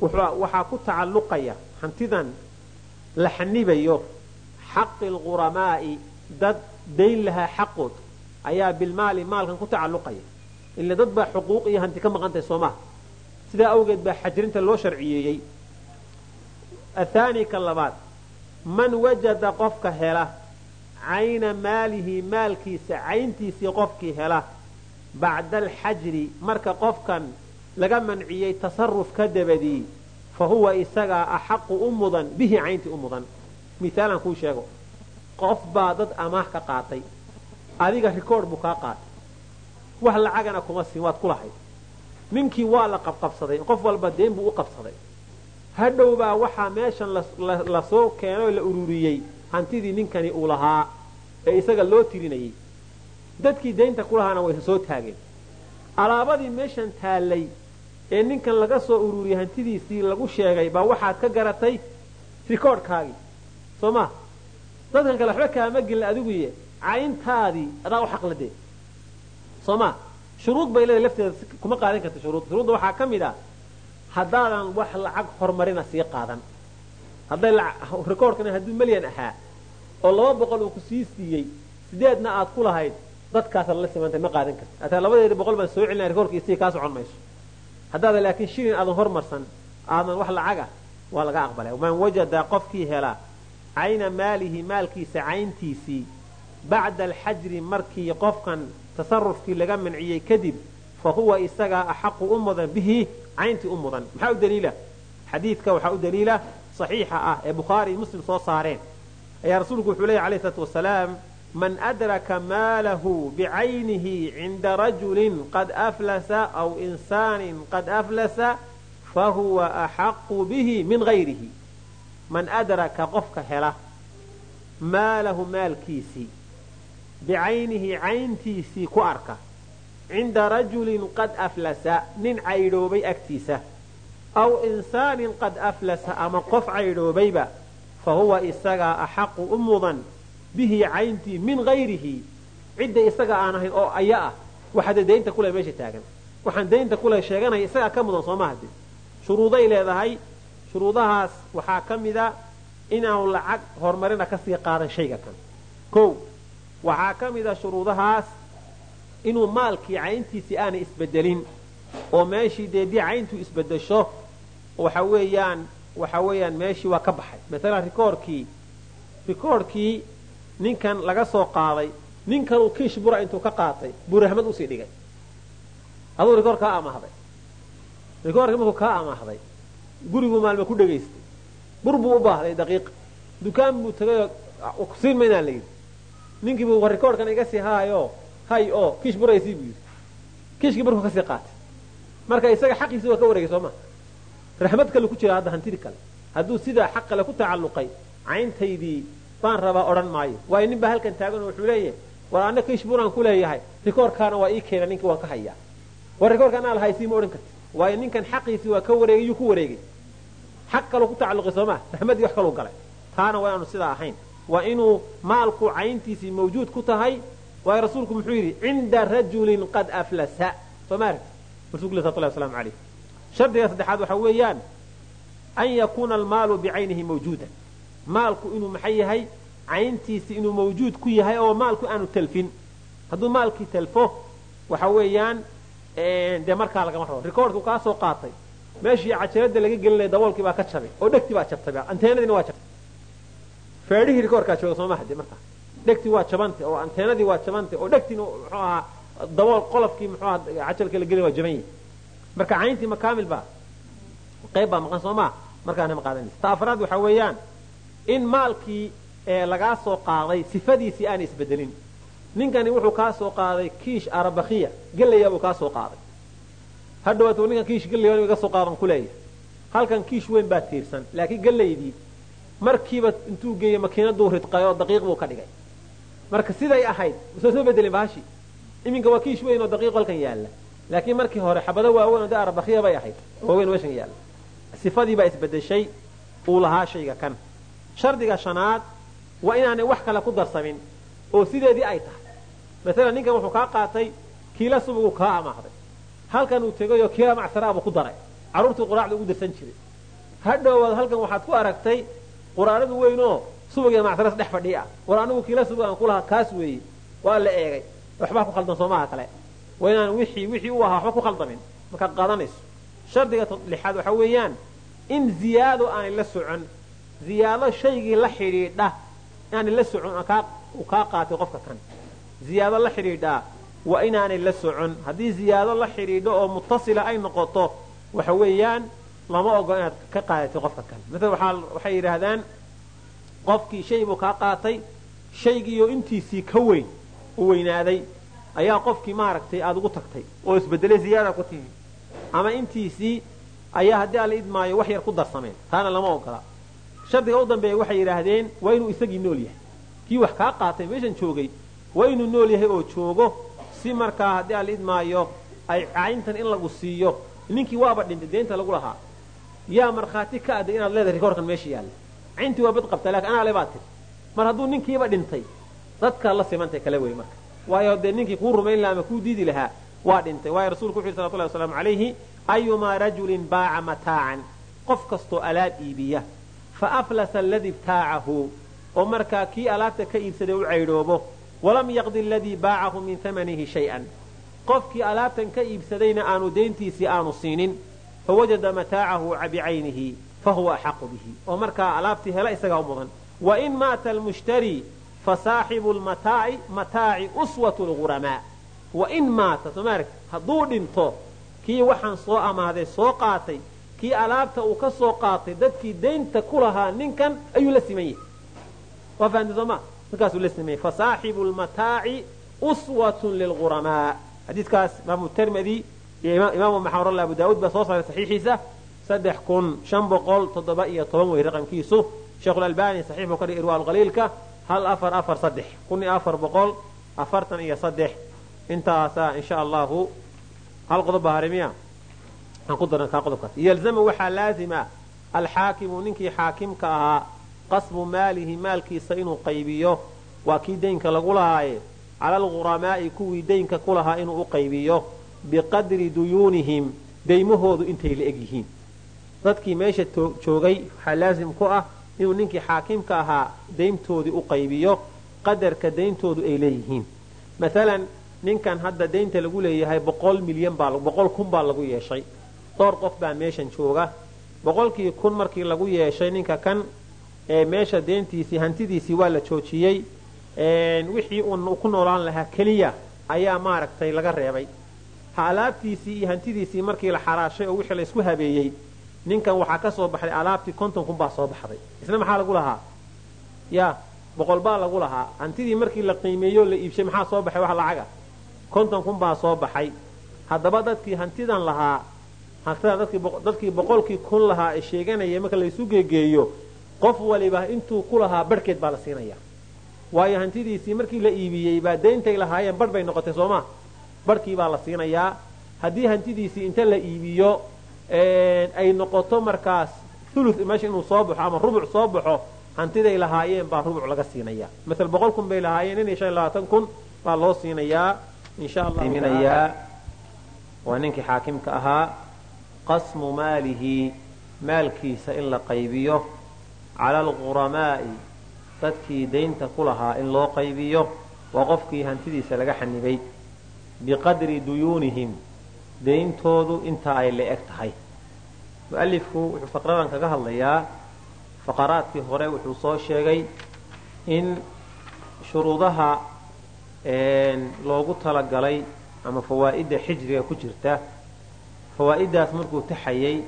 waxaa ku tacalluqaya hantidan la xanibayo xaqi lguramaa'i dad dayn lahaa xaqood ayaa bilmaali maalkan ku tacalluqaya. Ila dad baa xuquuq iyo hanti ka maqantahay soo maha sidaa awgeed baa xajrinta loo sharciyeeyey athaani ka labaad man wajada qofka hela cayna maalihi maalkiisa cayntiisii qofkii hela bacda alxajri marka qofkan laga manciyey tasaruf ka dabadii fa huwa isagaa axaqu u mudan bihi cayntii u mudan mihaalan kuu sheego qof baa dad amaah ka qaatay adiga rikoord buu kaa qaatay wax lacagana kuma siin waad ku lahayd ninkii waa la qabqabsaday qof walba deen buu u qabsaday hadhow baa waxaa meeshan la soo keenoo la ururiyey hantidii ninkani uu lahaa ee isaga loo tirinayay dadkii daynta ku lahaana way soo taageen. Alaabadii meeshan taallay ee ninkan laga soo ururiyey hantidiisii lagu sheegay baa waxaad ka garatay rikoordhkaagii soo ma? Dadkan kale waxba kaama gelin adiguye cayntaadii adaa u xaqladee soo ma? Shuruud bay leedahay lafteeda kuma qaadan karta shuruud. Shuruudda waxaa ka mid ah haddaadan wax lacag horumarina sii qaadan. Hadday rikoordhkana hadduu melyan ahaa oo laba boqol uu ku sii siiyey sideedna aad ku lahayd dadkaasaad la simantay ma qaadan karti ataa labadeedi boqol baan soo celinaya rikoorka isii kaa socon mayso. Haddaada laakiin shilin aadan hormarsan aadan wax lacaga waa laga aqbalay. Man wajada qofkii helaa cayna maalihi maalkiisa cayntiisii bacda alxajri markii qofkan tasarufkii laga manciyey kadib fa huwa isagaa axaqu u mudan bihi cayntii u mudan. Maxaa u daliila? Xadiidka waxaa u daliila saxiixa ah ee bukhaari iyo muslim soo saareen. Ayaa rasuulku wuxuu leeyay alayh salaatu wasalaam man adraka maalahu bicaynihi cinda rajulin qad aflasa aw insaanin qad aflasa fahuwa axaqu bihi min gayrihi man adraka qofka hela maalahu maalkiisii bicaynihi cayntiisii ku arka cinda rajulin qad aflasa nin caydhoobay agtiisa aw insaanin qad aflasa ama qof caydhoobayba fa huwa isagaa axaqu u mudan bihi cayntii min gayrihi cidda isaga aan ahayn oo aya ah waxaade daynta kule meesha taagan waxaan daynta kule sheeganaya isagaa ka mudan soo mahade shuruuday leedahay shuruudahaas waxaa ka mida inaanu lacag horumarina ka sii qaadan shayga kan kow waxaa ka mida shuruudahaas inuu maalkii cayntiisii aanay isbedelin oo meeshii dee dii cayntuu isbedesho waxa weeyaan waxa weeyaan meeshii waa ka baxay. Maalan rikoorkii rikoorkii ninkan laga soo qaaday ninkanuu kiish bura intuu ka qaatay buu rahmad u sii dhigay. Aduu rikoor kaa amahday. Rikoorka markuu kaa amaahday guriguu maalma ku dhegaystay. Bur buu u baahday daqiiqa dukaan buu tagayoo kusiin maynaa la yidhi. Ninkii buu rikoorkan iga sii haayo hay oo kiish buraysii buu yidhi kiishkii burku ka sii qaatay marka isaga xaqiisii waa ka wareegay soo ma. Raxmad kale ku jira hadda hantidi kale. Hadduu sidaa xaq kale ku tacalluqay cayntaydii baan rabaa odhan maayo. Waayo nin baa halkan taagan oo wuxuu leeyahay war anna kiish buraan ku leeyahay. Rikoorkaana waa ii keena ninkii waan ka hayaa. War rikoorka anaa lahaysii ma odhan karti waayo ninkan xaqiisii waa ka wareegay yuu ku wareegay. Xaq kaloo ku tacalluqay soo ma. Raxmaddii wax kaluu galay. Taana waa inaanu sidaa ahayn. Waa inuu maalku cayntiisii mawjuud ku tahay waayo rasuulku muxuu yidhi cinda rajulin qad aflasa. Soo ma aragti? Rasulku sal slamu alayh shardiga saddexaad waxaa weeyaan an yakuuna almaalu bicaynihi mawjuudan. Maalku inuu maxay yahay? Cayntiisi inuu mawjuud ku yahay oo maalku aanu telfin. Hadduu maalkii telfo waxa weeyaan dee markaa lagama rabo. Rikoorku kaa soo qaatay. Meeshii cajalada laga gelinaya daboolkii baa ka jabay oo dhegti baa jabtay anteenadiina waa jabtay. Feedhihii rikoorkaa jooga sooma hade markaa dhegtii waa jabantay oo anteenadii waa jabantay oo dhegtiina muxuu ahaa dabool qolofkii muxuu ahaa cajalka la gelin waa jaban yahay marka cayntii ma kaamil qayb baa maqan soo maa markaana ma qaadanaysa ta afraad waxaa weeyaan in maalkii lagaa soo qaaday sifadiisii aanay isbedelin. Ninkani wuxuu kaa soo qaaday kiish arabakiya gelaya buu kaa soo qaaday. Hadhawaato ninkan kiish gelaya iga soo qaadan ku halkan kiish weyn baa tiirsan laakiin gelaydii markiiba intuu geeyey makiinaduu ridqay oo daqiiq buu ka dhigay marka siday ahayd soo soo bedelin baashi. Iminka waa kiish weyn oo daqiiq halkan yaalla. Laakiin markii hore xabado waaweyn oo de arabakiya bay ahayd. Waaweyn meeshan yaalla. Sifadii baa isbedeshay uu lahaa shayga kan. Shardiga shanaad waa inaanay wax kale ku darsamin oo sideedii ay tahay. Maalan ninkan wuxuu kaa qaatay kiila subuguu kaa amaahday halkan uu tegayoo kiila macsaraabuu ku daray. Carruurtii quraacda ugu darsan jiray. Hadhowaad halkan waxaad ku aragtay quraaradu weynoo subag iyo macsaras dhex fadhiya. War anigu kiila subug aan ku lahaa kaas weeye. Waa la eegay. Waxbaa ku khaldan soomaha kale. Waa wixii wixii u ahaa waxba ku khaldamin markaad qaadanayso shardiga lixaad waxaa weeyaan in ziyaado aanay la socon ziyaado shaygii la xidhiidha inaanay la socon uu kaa qaatay qofka kan. Ziyaado la xidhiidhaa waa inaanay la socon. Haddii ziyaado la xidhiidho oo mutasila ay noqoto waxa weeyaan lama ogo inaad ka qaadatay qofka kan. Maala waxay yidhaahdaan qofkii shay buu kaa qaatay shaygiioo intiisii ka weyn u weynaaday ayaa qofkii maaragtay aada ugu tagtay oo isbedelay ziyaada ku timi. Ama intiisii ayaa haddii ala idmaayo wax yar ku darsameen taana lama ogola. Shardiga u dambeeya waxay yidhaahdeen waa inuu isagii nool yahay. Kii wax kaa qaatay meeshan joogay waa inuu nool yahay oo joogo si markaa haddii ala idmaayo ay cayntan in lagu siiyo ninkii waaba dhintay deynta lagu lahaa. Yaa markhaati ka aday inaad leedahay rikoorkan meesha yaalla cayntii waa bad qabtaa laakiin anaa le baa tiri mar hadduu ninkiiba dhintay dadkaad la simantay kala wey marka. Waayo dee ninkii kuu rumayn laha ama kuu diidi lahaa waa dhintay. Waayo rasulku wuxu yhi salawatullahi wasalaamu calayhi ayumaa rajulin baaca mataacan. Qof kastoo alaab iibiya. Fa aflasa aladii ibtaacahu. Oo markaa kii alaabta ka iibsaday u caydhoobo walam yaqdi aladii baacahu min hamanihi shay-an. Qofkii alaabtan ka iibsadayna aanu deyntiisii aanu siinin. Fawajada mataacahu bicaynihi fahuwa axaqu bihi oo markaa alaabtii hela isagaa u mudan wain maata almushtari fasaaxibu lmataaci mataaci uswatu lghuramaa wain maata somaarg hadduu dhinto kii waxaan soo amaaday soo qaatay kii alaabta uu ka soo qaatay dadkii daynta ku lahaa ninkan ayuu la siman yahay waa fahamtay sooma markaasuu la siman yahay fasaaxibu lmataaci uswatun lilghuramaa xadiidkaas imaamu tirmidi iyo imaamu maxamed abu daauud baa soo saaray saxiixiisa saddex kun shan boqol toddoba iyo toban wey raqamkiisu sheekhulalbani saxiix buu ka dhigay irwaa lqaliilka hal afar afar saddex. Kun iyo afar boqol afartan iyo saddex. Intaasaa insha allahu hal qodob baa aan ku daran kaa qodobkaas. Yalzamu waxaa laazima alxaakimu ninkii xaakimka ahaa qasbu maalihi maalkiisa inuu qaybiyo. Waa kii deynka lagu lahaaye. Cala alghuramaa'i kuwii deynka ku lahaa inuu u qaybiyo. Biqadri duyuunihim daymahoodu intay la eg yihiin dadkii meesha joogay waxaa laazim ku ah inuu ninkii xaakimka ahaa dayntoodii u qaybiyo qadarka dayntoodu ay leeyihiin. Maalan ninkan hadda daynta lagu leeyahay boqol milyan boqol kun baa lagu yeeshay. Dhowr qof baa meeshan jooga. Boqolkii kun markii lagu yeeshay ninka kan ee meesha deyntiisii hantidiisii waa la joojiyey. Wixii uun ku noolaan lahaa keliya ayaa maaragtay laga reebay. Ha alaabtiisii iyo hantidiisii markii la xaraashay oo wixii la isku habeeyey ninkan waxaa ka soo baxday alaabtii konton kun baa soo baxday. Isna maxaa lagu lahaa? Ya boqol baa lagu lahaa. Hantidii markii la qiimeeyo la iibshay maxaa soo baxay wax lacaga? Konton kun baa soo baxay. Haddaba dadkii hantidan lahaa dadkii boqolkii kun lahaa ee sheeganaya marka laysu geegeeyo qof waliba intuu ku lahaa barhkeed baa la siinaya waayo hantidiisii markii la iibiyey baa dayntay lahaayeen barh bay noqotay sooma barhkii baa la siinayaa. Haddii hantidiisii inta la iibiyo ay noqoto markaas ulu meesha inuu soo baxo ama rubuc soo baxo hantiday lahaayeen baa rubuc laga siinaya maala boqol kun bay lahaayeen in shan labaatan kun baa loo siinayaa insha allaminayaa waa ninkii xaakimka ahaa qasmu maalihi maalkiisa in la qaybiyo cala alquramaa'i dadkii daynta ku lahaa in loo qaybiyo waa qofkii hantidiisa laga xanibay biqadri duyuunihim dayntoodu intaa ay la eg tahay. Mu'alifku wuxuu faqradan kaga hadlayaa faqaraadkii hore wuxuu soo sheegay in shuruudaha loogu talagalay ama fawaa'idda xijriga ku jirta fawaa'iddaas markuu taxayay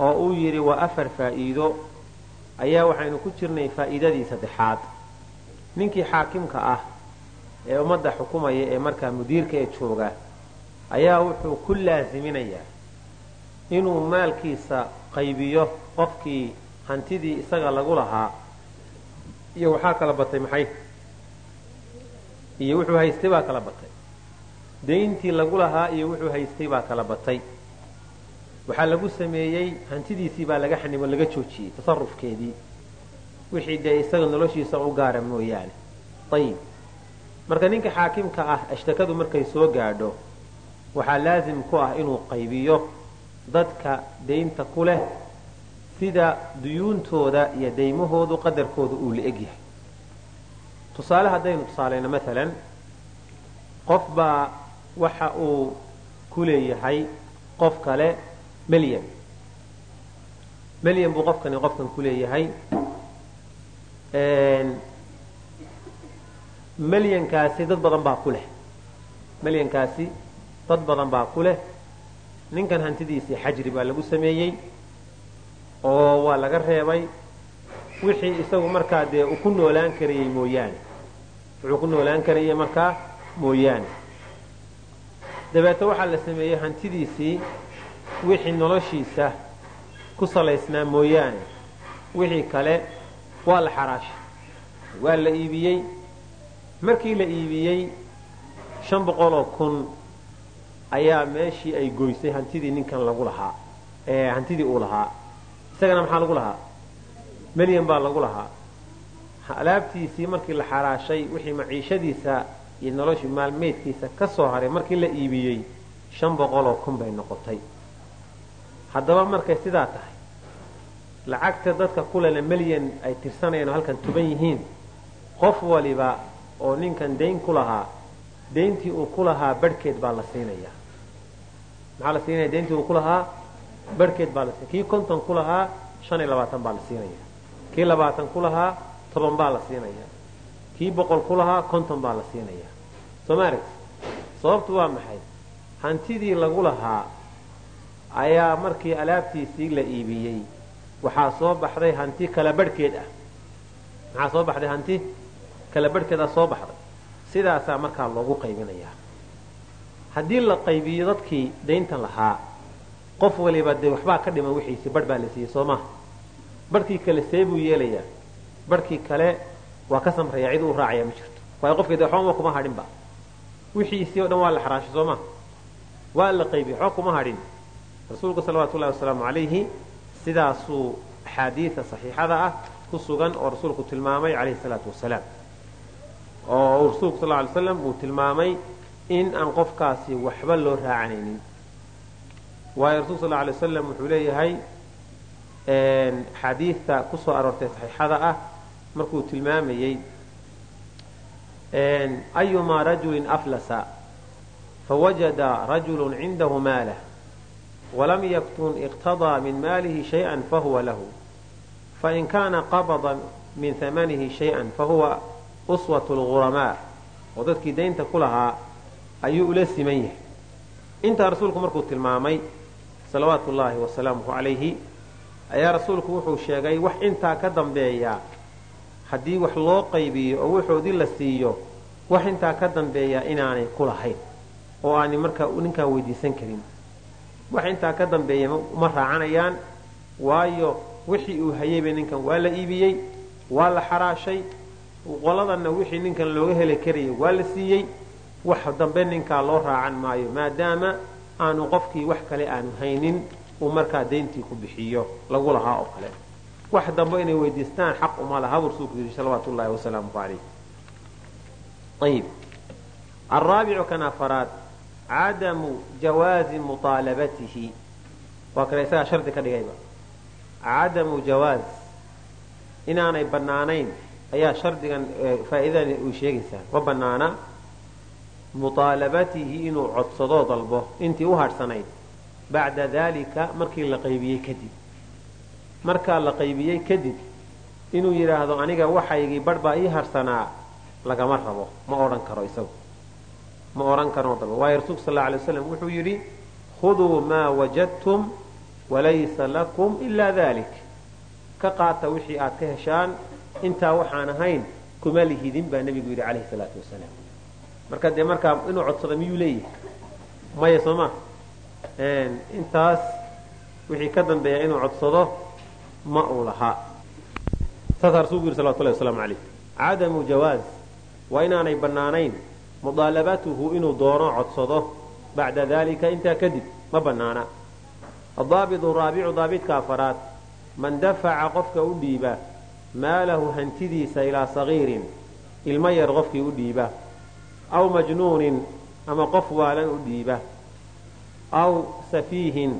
oo uu yidhi waa afar faa'iido ayaa waxaynu ku jirnay faa'iidadii saddexaad. Ninkii xaakimka ah ee ummadda xukumaya ee markaa mudiirka ee jooga ayaa wuxuu ku laasiminayaa inuu maalkiisa qaybiyo qofkii hantidii isaga lagu lahaa. Iyo waxaa kala batay maxay? Iyo wuxuu haystay baa kala batay. Dayntii lagu lahaa iyo wuxuu haystay baa kala batay. Waxaa lagu sameeyey hantidiisii baa laga xanimo laga joojiyey tasarufkeedii wixii dee isaga noloshiisa u gaara mooyaane. Ayib marka ninka xaakimka ah ashtakadu markay soo gaadho waxaa laasim ku ah inuu qaybiyo dadka daynta ku leh sida duyuuntooda iyo daymahoodu qadarkooda uu la egyahay. Tusaale haddaynu tusaalayno maalan qof baa waxa uu ku leeyahay qof kale melyan melyan buu qofkani qofkan ku leeyahay. Melyankaasi dad badan baa ku leh. Melyankaasi dad badan baa ku leh. Ninkan hantidiisii xajri baa lagu sameeyey oo waa laga reebay. Wixii isagu markaa dee uu ku noolaan karayey mooyaane. Wuxuu ku noolaan karayey markaa mooyaane. Dabeete waxaa la sameeyey hantidiisii wixii noloshiisa ku salaysnaa mooyaane. Wixii kale waa la xaraashay waa la iibiyey. Markii la iibiyey shan boqoloo kun ayaa meeshii ay goysay hantidii ninkan lagu lahaa ee hantidii uu lahaa. Isagana maxaa lagu lahaa? Melyan baa lagu lahaa. Alaabtiisii markii la xaraashay wixii maciishadiisa iyo noloshii maalmeedkiisa ka soo haray markii la iibiyey shan boqoloo kun bay noqotay. Haddaba markay sidaa tahay lacagta dadka kulena melyan ay tirsanayaan oo halkan tuban yihiin qof waliba oo ninkan dayn ku lahaa dayntii uu ku lahaa barhkeed baa la siinayaa maxaa la siinaya? Dayntii uu ku lahaa? Barhkeed baa la siinaya. Kii konton ku lahaa? Shan iyo labaatan baa la siinaya. Kii labaatan ku toban baa la siinaya. Kii boqol ku konton baa la siinaya. Soo ma aragti sababtu waa maxay? Hantidii lagu lahaa ayaa markii alaabtiisii la iibiyey. Waxaa soo baxday hanti kala barhkeed ah. Maxaa soo baxday hanti? Kala barhkeed ah soo baxday. Sidaasaa markaa loogu qaybinayaa haddii la qaybiyo dadkii dayntan lahaa qof waliba dee waxbaa ka dhiman wixiisi barh baa la siiyey soo maha barhkii kale see buu yeelayaa. Barhkii kale waa ka samraya cid uu raacaya ma jirto. Waayo qofkii de waxbama kuma hadhinba wixiisii o dhan waa la xaraashay soo maha waa la qaybiyey waxba kuma hadhin. Rasuulku salawaatu ullahi wasalaamu calayhi sidaasuu axaadiida saxiixada ah ku sugan oo rasuulku tilmaamay calayhi salaatu wasalaam. Oo rasuulku sal ly slam uu tilmaamay in aan qofkaasi waxba loo raacanaynin. Waayo rasulku sal lay wasalam wuxuu leeyahay xadiidta ku soo aroortay saxiixada ah markuu tilmaamayey ayumaa rajulin aflasa fawajada rajulu cindahu maalah walam yaktun iqtadaa min maalihi shayئa fahuwa lahu fain kaana qabada min hamanihi shayئa fahuwa uswat lguramaa oo dadkii daynta ku lahaa ayuu ula siman yahay. Intaa rasuulku markuu tilmaamay salawaatu ullaahi wasalaamuhu calayhi ayaa rasuulku wuxuu sheegay wax intaa ka dambeeya haddii wax loo qaybiyo oo wuxoodii la siiyo wax intaa ka dambeeya inaanay ku lahayn oo aanay markaa ninkaa weydiisan karin. Wax intaa ka dambeeya ma raacanayaan waayo wixii uu hayayba ninkan waa la iibiyey waa la xaraashay qoladanna wixii ninkan looga heli karayay waa la siiyey wax dambe ninkaa loo raacan maayo maadaama aanu qofkii wax kale aanu haynin uu markaa dayntii ku bixiyo lagu lahaa oo kale. Wax dambe inay weydiistaan xaq uma laha buu rasuulku yidhi salawaatu ullahi wasalaamuhu calayh. Ayib. Alraabicu kan afaraad cadamu jawaazi muaalabatihi waa kale isagaa shardi ka dhigayba. Cadamu jawaaz. Inaanay bannaanayn ayaa shardigan faa'iidadan uu sheegaysaa. Ma bannaana muaalabatihi inuu codsadoo dalbo intii u hadhsanayd bacda daalika markii la qaybiyey kadib. Markaa la qaybiyey kadib inuu yidhaahdo aniga waxaygii barh baa ii harsanaa lagama rabo. Ma odhan karo isagu. Ma odhan karo dalbo. Waayo rasuulku sal alay waslam wuxuu yidhi khuduu maa wajadtum walaysa lakum ilaa dalik ka qaata wixii aad ka heshaan intaa waxaan ahayn kuma lihidin baa nebigu yidhi calayhi salaatu wasalaam marka dee markaa inuu codsado miyuu leeyahay? Maya soo ma intaas wixii ka dambeeya inuu codsado ma uu lahaa. Saasaa rasulku yidhi salawatu llahi waslamu calayh cadamu jawaaz. Waa inaanay bannaanayn mudaalabatuhu inuu doono codsado. Bacda dalika intaa kadib ma bannaana. Adaabitu raabicu daabidka afaraad. Man dafaca qofka u dhiiba maalahu hantidiisa ilaa sagiirin. Ilmo yar qofkii u dhiiba aw majnuunin ama qof waalan u dhiiba aw safiihin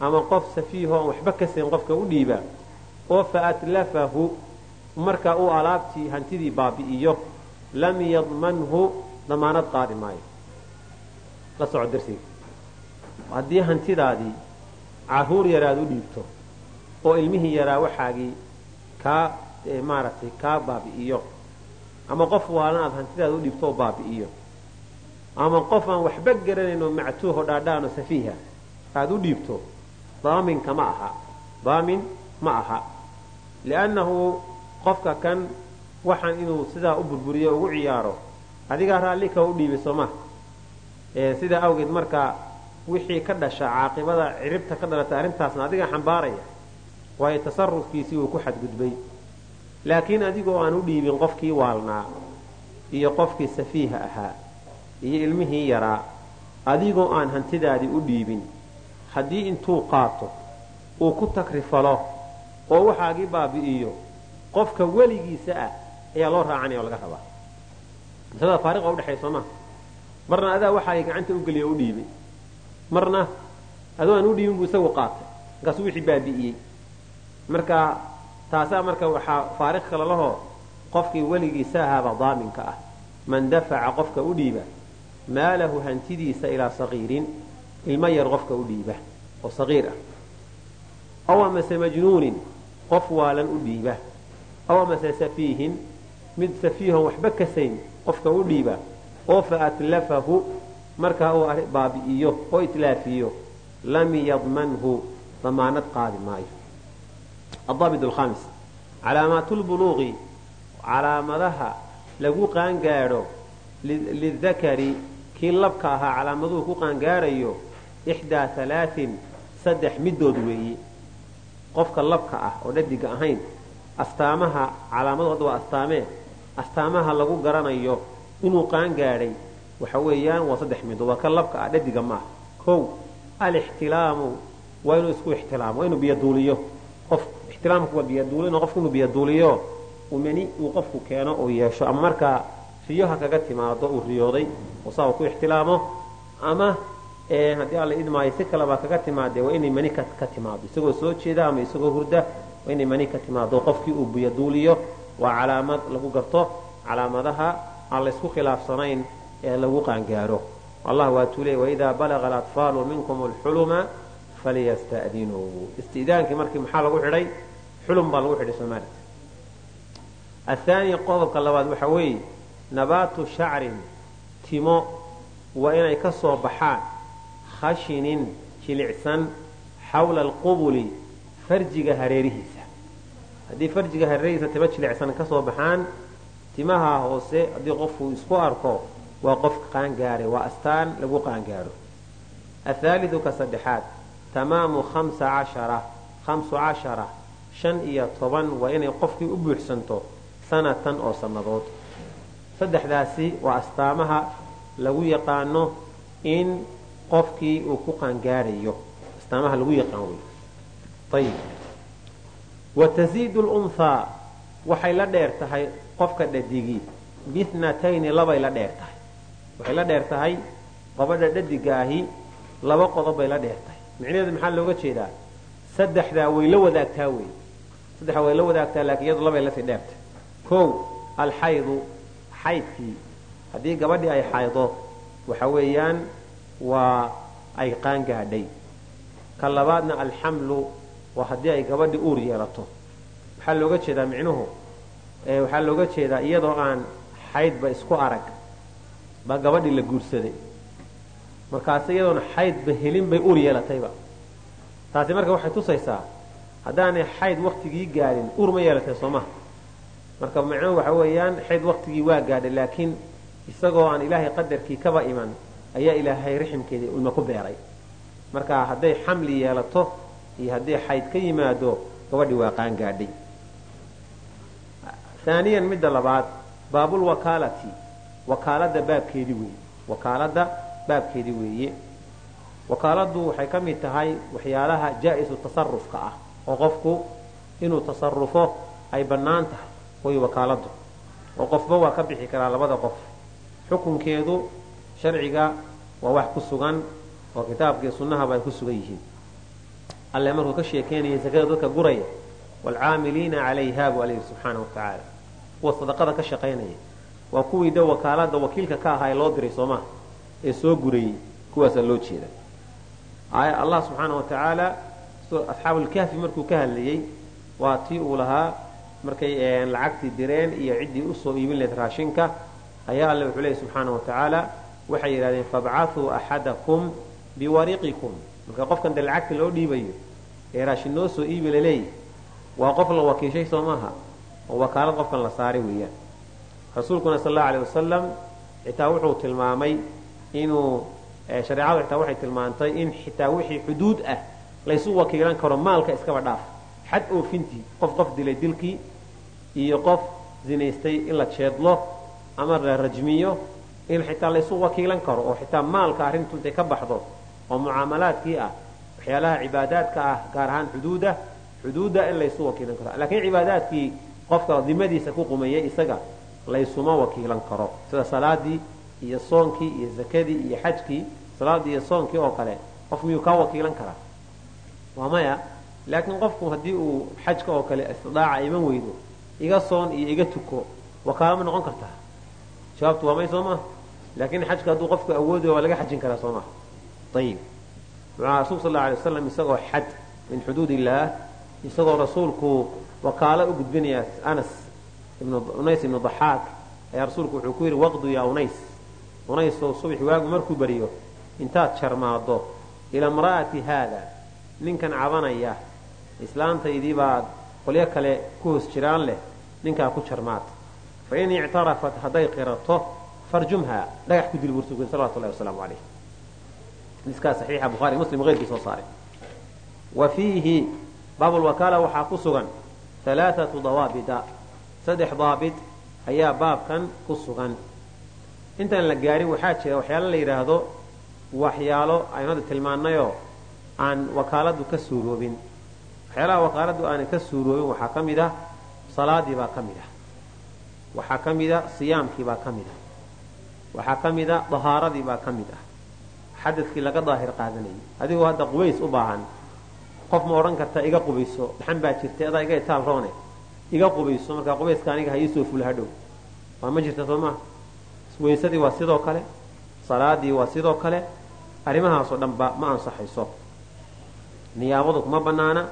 ama qof safiiho aan waxba ka siin qofka u dhiiba oo fa atlafahu markaa uu alaabtii hantidii baabi'iyo lam yadmanhu damaanad qaadi maayo la soco darsiga haddii hantidaadii carruur yaraad u dhiibto oo ilmihii yaraa waxaagii kaa maaragtay kaa baabi'iyo ama qof waalan aad hantidaada u dhiibto oo baabi'iyo ama qof aan waxba garanayno mactuuho dhaadhaano safiiha aad u dhiibto daaminka ma aha daamin ma aha. Liannahu qofka kan waxaan inuu sidaa u burburiyo ugu ciyaaro adigaa raalli ka u dhiibay sooma sidaa awgeed markaa wixii ka dhasha caaqibada ciribta ka dhalata arrintaasna adigaa xambaaraya. Waayo tasarufkiisii uu ku xadgudbay laakiin adigoo aan u dhiibin qofkii waalnaa iyo qofkii safiiha ahaa iyo ilmihii yaraa adigoo aan hantidaadii u dhiibin haddii intuu qaato uu ku takrifalo oo waxaagii baabi'iyo qofka weligiisa ah ayaa loo raacanaya oo laga rabaa. Masalada faariqa udhexeeya soo marna adaa waxaagii gacanta u geliya u dhiibay marna adoo aan u dhiibin buu isagu qaatay markaasuu wixii baabi'iyey. Marka taasaa marka waxaa faariq kale lahoo qofkii weligiisa ahaaba daaminka ah. Man dafaca qofka u dhiiba maalahu hantidiisa ilaa sagiirin ilmo yar qofka u dhiiba oo sagiir ah. Aw amase majnuunin qof waalan u dhiiba. Aw amase safiihin mid safiihon waxba kasayn qofka u dhiiba. Oo fa atlafahu markaa uu baabi'iyo oo itlaafiyo lam yadmanhu damaanad qaadi maayo adaabit alkhamis calaamaat lbuluuqi calaamadaha lagu qaangaadho lidakari kii labka ahaa calaamaduhu ku qaangaadhayo ixdaa alaain saddex midood weeye qofka labka ah oo dhadiga ahayn astaamaha calaamadu hadda waa astaamee astaamaha lagu garanayo inuu qaangaadhay waxa weeyaan waa saddex midood waa ka labka ah dhadiga maaha kow alixtilaamu waa inuu isku ixtilaamo inuu biyaduuliyo qof ixtilaamku waa biyaduulin qofku inuu biyaduuliyo umani uu qofku keeno uu yeesho ama markaa riyoha kaga timaado uu riyooday oo saa uu ku ixtilaamo ama haddii alla idmaayo si kalebaa kaga timaadee waa inay mani ka timaado. Isagoo soo jeeda ama isagoo hurda waa inay mani ka timaado. Qofkii uu biyaduuliyo waa calaamad lagu garto calaamadaha aan la isku khilaafsanayn ee lagu qaangaaro. Allah waatuu leey waidaa balaga alatfaalu minkum alxuluma falyasta'dinuu istidaankii markii maxaa lagu xidhay xulum baa lagu xidhay soomaalia athaani qodobka labaad waxa weeye nabaatu shacrin timo waa inay ka soo baxaan khashinin jilicsan xawla alqubuli farjiga hareerihiisa. Haddii farjiga hareerihiisa tima jilicsan ka soo baxaan timaha hoose haddii qofku isku arko waa qof qaangaaray waa astaan lagu qaangaaro. Athaalidu ka saddexaad tamaamu hamsa cashara shan iyo toban waa inay qofkii u buuxsanto sanatan oo sannadood. Saddexdaasi waa astaamaha lagu yaqaano in qofkii uu ku qaangaarayo. Astaamaha lagu yaqaan wey ayib wa tasiidu lunhaa waxay la dheer tahay qofka dhadigii bithnatayni labay la dheer tahay. Waxay la dheer tahay gabadha dhadiga ahi laba qodob bay la dheer tahay. Micnaheedu maxaa looga jeedaa? Saddexdaa way la wadaagtaa wey saddexdaa way la wadaagtaa laakiin iyadu labay la sii dheertay kow alxaydu xaydkii. Haddii gabadhii ay xaydo waxa weeyaan waa ay qaangaadhay ka labaadna alxamlu waa haddii ay gabadhii uur yeelato. Maxaa looga jeedaa micnuhu waxaa looga jeedaa iyadoo aan xaydba isku arag baa gabadhii la guursaday. Markaase iyadoona xaydba helin bay uur yeelatayba. Taasi marka waxay tusaysaa haddaanay xayd waktigii gaadhin uur ma yeelatay soo maha marka macnuhu waxa weeyaan xayd waktigii waa gaadhay laakiin isagoo aan ilaahay qadarkii kaba iman ayaa ilaahay raximkeedii ilma ku beeray. Marka hadday xamli yeelato iyo haddii xayd ka yimaado gabadhii waa qaangaadhay aaniyan midda labaad baabulwakaalati wakaalada baabkeedii weeye. Wakaalada baabkeedii weeye. Wakaaladu waxay ka mid tahay waxyaalaha jaa-isu tasarufka ah oo qofku inuu tasarufo ay bannaan tahay way wakaaladu oo qofba waa ka bixi karaa labada qof. Xukunkeedu sharciga waa wax ku sugan oo kitaabkii sunnahaba ay ku sugan yihiin. Alle markuu ka sheekeynaya sakada dadka guraya waalcaamiliina calayha buu alayhi subxaana wa tacaala. Kuwa sadaqada ka shaqaynaya waa kuwii de wakaalada wakiilka ka ahaa ee loo diray soomaha ee soo gurayey kuwaasaa loo jeeda allah subxaana wa tacaala asxaabulkahfi markuu ka hadlayey waa tii uu lahaa markay lacagtii direen iyo ciddii u soo iibin lahayd raashinka ayaa alle wuxuu leeyay subxaana wa tacaala waxay yidhahdeen fabcathuu axadakum biwariqikum marka qofkan dee lacagta loo dhiibayo ee raashin noo soo iibi laleeyahy waa qof la wakiishay soo maaha oo wakaalad qofkan la saaray weeyaan. Rasuulkuna sal allau alay wasalam xitaa wuxuu tilmaamay inuu shareecadu xitaa waxay tilmaantay in xitaa wixii xuduud ah laysu wakiilan karo maalka iskaba dhaaf. Xad oofintii qof qof dilay dilkii iyo qof zinaystay in la jeedlo ama la rajmiyo in xitaa laysu wakiilan karo oo xitaa maalka arrintu intay ka baxdo oo mucaamalaadkii ah waxyaalaha cibaadaadka ah gaar ahaan xuduuda xuduudda in laysu wakiilan karo. Laakiin cibaadaadkii qofka dimadiisa ku qumeeyay isaga laysuma wakiilan karo. Sida salaadii iyo soonkii iyo zakadii iyo xajkii salaadii iyo soonkii oo kale qof miyuu kaa wakiilan karaa waa maya. Laakiin qofku haddii uu xajka oo kale istidaaca iman weydo iga soon iyo iga tuko wakaalo ma noqon kartaa jawaabtu waa may soo maha laakiin xajka hadduu qofku awoodayo waa laga xajin karaa soo maha ayib muxaa rasuulku sal alay waslam isagoo xad min xuduud illaah isagoo rasuulku wakaalo u gudbinaya anas unays ibnu daxaak ayaa rasuulku wuxuu ku yidhi waqdu yaa unays. Unaysoo subaxi waagu markuu beriyo intaad jarmaado ila imra'ati haada ninkan cabanaya islaantaydii baad qolyo kale ku hoos jiraan leh ninkaa ku jarmaad. Fa in ictarafat hadday qirato farjumha dhagax ku dil rasuulku salawatu wasalaamu calayh. Xadiiskaa saxiixa bukhaari muslim keyrkii soo saaray. Wa fiihi baabulwakaala waxaa ku sugan alaaatu dawaabita saddex daabit ayaa baabkan ku sugan. Intaan la gaarin waxaa jira waxyaalo la yidhaahdo waxyaalo aynu hadda tilmaannayoo aan wakaaladu ka suuroobin. Waxyaalaha wakaaladu aanay ka suuroobin waxaa ka mid ah salaadii baa ka mid ah. Waxaa ka mid a siyaamkii baa ka mid ah. Waxaa ka mid a dahaaradii baa ka mid ah. Xadadkii laga daahir qaadanayay. Adigoo hadda qubays u baahan. Qof ma odhan karta iga qubayso. Dhaxan baa jirtay adaa iga itaal roone. Iga qubayso. Markaa qubayska aniga ha iisoo fula hadhow waa ma jirta soo maha weysadii waa sidoo kale. Salaadii waa sidoo kale. Arrimahaasoo dhanba ma ansaxayso niyaabadu kuma banaana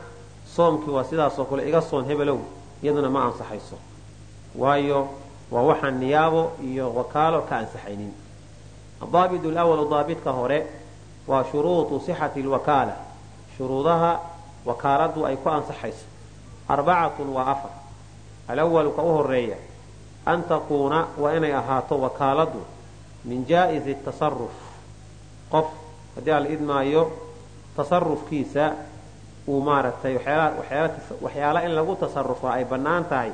soomkii waa sidaasoo kale iga soon hebelow iyaduna ma ansaxayso. Waayo waa waxaan niyaabo iyo wakaalo ka ansaxaynin. Adaabit lawalu daabitka hore waa shuruudu sixati lwakaala shuruudaha wakaaladu ay ku ansaxayso. Arbacatun waa afar. Alawalu ka u horreeya an takuuna waa inay ahaato wakaaladu min jaa'izi tasaruf qof haddii ala idmaayo tasarufkiisa uu maaragtay waxyaala in lagu tasarufaa ay bannaan tahay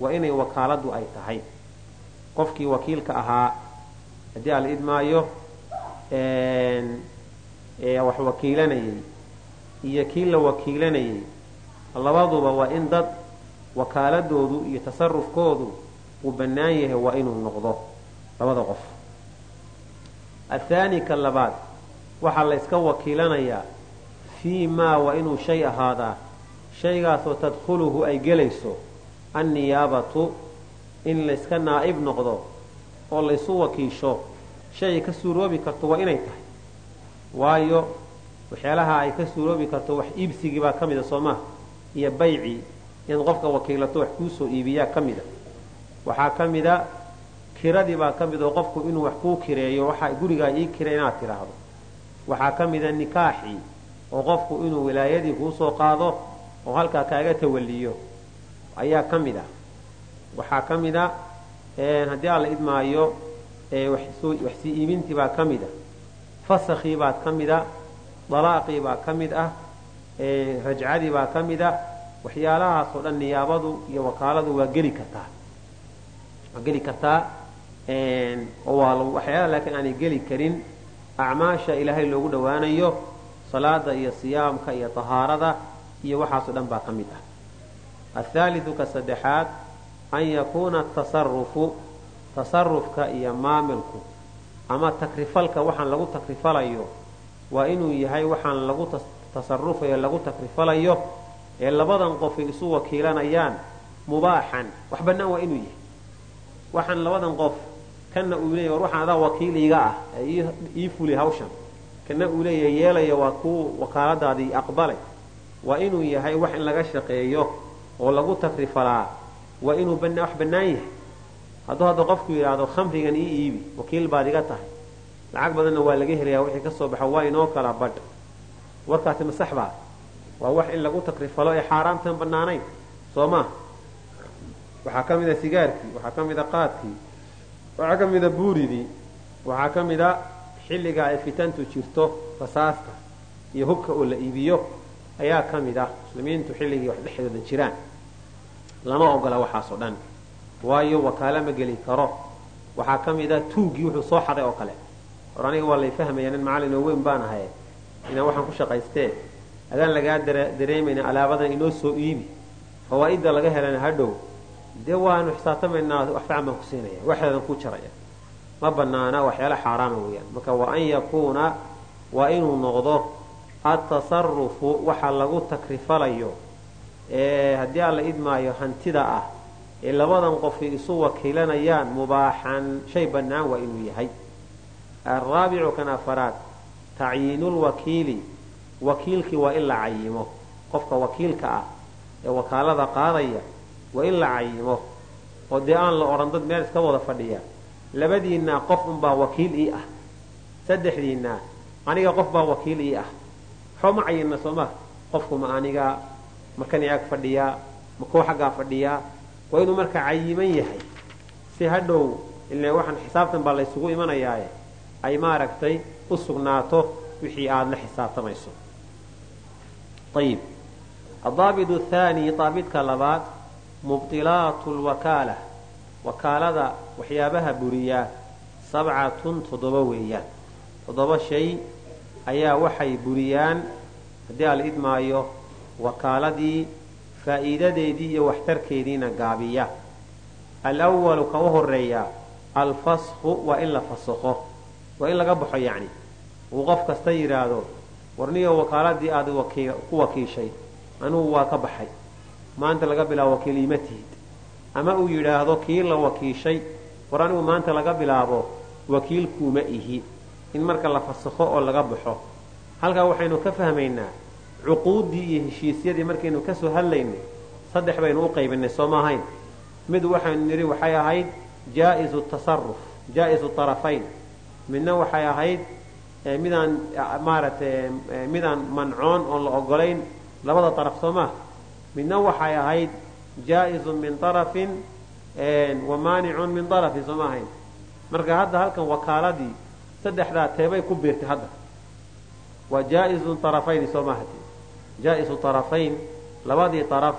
waa inay wakaaladu ay tahay. Qofkii wakiilka ahaa haddii ala idmaayo wax wakiilanayay iyo kii la wakiilanayay labaduba waa in dad wakaaladoodu iyo tasarufkoodu uu bannaan yahay waa inuu noqdo labada qof. Athaani ka labaad waxaa la yska wakiilanayaa fii maa waa inuu shay ahaadaa? Shaygaasoo tadkhuluhu ay gelayso. Anniyaabatu in layska naa'ib noqdo oo laysu wakiisho. Shay ka suuroobi karto waa inay tahay. Waayo waxyaalaha ay ka suuroobi karto wax iibsigii baa ka mida soo maha iyo baycii inaad qofka wakiilato wax kuu soo iibiyaa ka mida. Waxaa ka mida kiradii baa ka mid oo qofku inuu wax kuu kireeyo waxaa gurigaa ii kira inaad tidhaahdo. Waxaa ka mida nikaaxii oo qofku inuu wilaayadii kuu soo qaado oo halkaa kaaga tawaliyo ayaa ka mid ah. Waxaa ka mid a haddii aan la idmaayo wax sii iibintii baa ka mid a fasakhii baa ka mid a dalaaqii baa ka mid ah rajcadii baa ka mid a waxyaalahaasoo dhan niyaabadu iyo wakaaladu waa geli kartaa. Waa geli kartaa waxyaala laakiin aanay geli karin acmaasha ilaahay loogu dhowaanayo salaada iyo siyaamka iyo tahaarada iyo waxaasoo dhan baa ka mid ah. Athaaliu ka saddexaad an yakuuna tasarufu tasarufka iyo maamilku ama takrifalka waxaan lagu takrifalayo waa inuu yahay waxaan lagu tasarufayo lagu takrifalayo ee labadan qofay isu wakiilanayaan mubaaxan. Wax bannaan waa inuu yahay. Waxaan labadan qof kana uu leeyahy war waxaan adaa wakiiliga ah ee ii fuli hawshan kana uu leeyahay yeelaya waa kuu wakaaladaadii aqbalay. Waa inuu yahay wax in laga shaqeeyo oo lagu takrifalaa waa inuu wax bannaan yahay. Hadduu hadda qofku yidhaahdo khamrigan ii iibi wakiil baad iga tahay. Lacag badanna waa laga helayaa wixii ka soo baxa waa inoo kala badh. Warkaasi masax baa. Waa wax in lagu takrifalo ee xaaraamtan bannaanayn. Soo maa waxaa ka mid a sigaarkii waxaa ka mid a qaadkii waxaa ka mid a buuridii waxaa ka mid a xilliga ay fitantu jirto rasaasta iyo hubka oo la iibiyo ayaa ka mid ah muslimiintu xilligii wax dhexdooda jiraan. Lama ogola waxaasoo dhan. Waayo wakaalo ma geli karo. Waxaa ka mid a tuuggii wuxuu soo xaday oo kale. Hor aniga waa lay fahmaya nin macallin oo weyn baan ahay inaan waxaan ku shaqaystee. Adaan lagaa dareemayna alaabadan inoo soo iibi. Fawaa'idda laga helana hadhow dee waanu xisaabtamaynaa wax fiican baan ku siinaya waxeedan ku jaraya ma banaana waxyaala xaaraama weeyaan. Marka wa an yakuuna waa inuu noqdo atasarufu waxa lagu takrifalayo ee haddii aan la idmaayo hantida ah ee labadan qofay isu wakiilanayaan mubaaxan shay bannaan waa inuu yahay. Alraabicu kan afaraad tacyiinulwakiili wakiilkii waa in la cayimo. Qofka wakiilka ah ee wakaalada qaadaya waa in la cayimo. Oo dee aan la odhan dad meel iska wada fadhiya labadiinna qof unbaa wakiil ii ah. Saddexdiinna aniga qof baa wakiil ii ah. Waxba ma cayinna sooma qofku ma aniga ma kan ag fadhiyaa ma kuwa xaggaa fadhiyaa waa inuu marka cayiman yahay. Si hadhow ile waxaan xisaabtan baa laysugu imanayaaye. Ay maaragtay u sugnaato wixii aada la xisaabtamayso. Ayib adaabit thaani daabidka labaad mubdilaatu lwakaala wakaalada waxyaabaha buriyaa sabcatun toddoba weeyaan. Toddoba shay ayaa waxay buriyaan haddii ala idmaayo wakaaladii faa'iidadeedii iyo waxtarkeediina gaabiya. Alwalu ka u horreeya alfasku waa in la fasakho waa in laga baxo yacni. Uu qof kasta yidhaahdo warniyo wakaaladii aad ku wakiishay anugu waa ka baxay. Maanta laga bilaabo wakiil iima tihid ama uu yidhaahdo kii la wakiishay. War anigu maanta laga bilaabo wakiilkuuma ihi. In marka la fasakho oo laga baxo. Halkaa waxaynu ka fahmaynaa cuquuddii iyo heshiisyadii markaynu ka soo hadlaynay saddex baynu u qaybinay soo ma ahayn? Mid waxaynu nidhi waxay ahayd jaa'izu tasaruf jaa'izu tarafayn. Midna waxay ahayd midaan maaragtay midaan mancoon oon la ogolayn labada daraf soo maa midna waxay ahayd jaa-izun min darafin wa maanicun min darafin soo ma ahayn marka hadda halkan wakaaladii saddexdaa teebay ku biirtay hadda. Waa jaa-izun arafayn soo maahate jaa-isu arafayn labadii daraf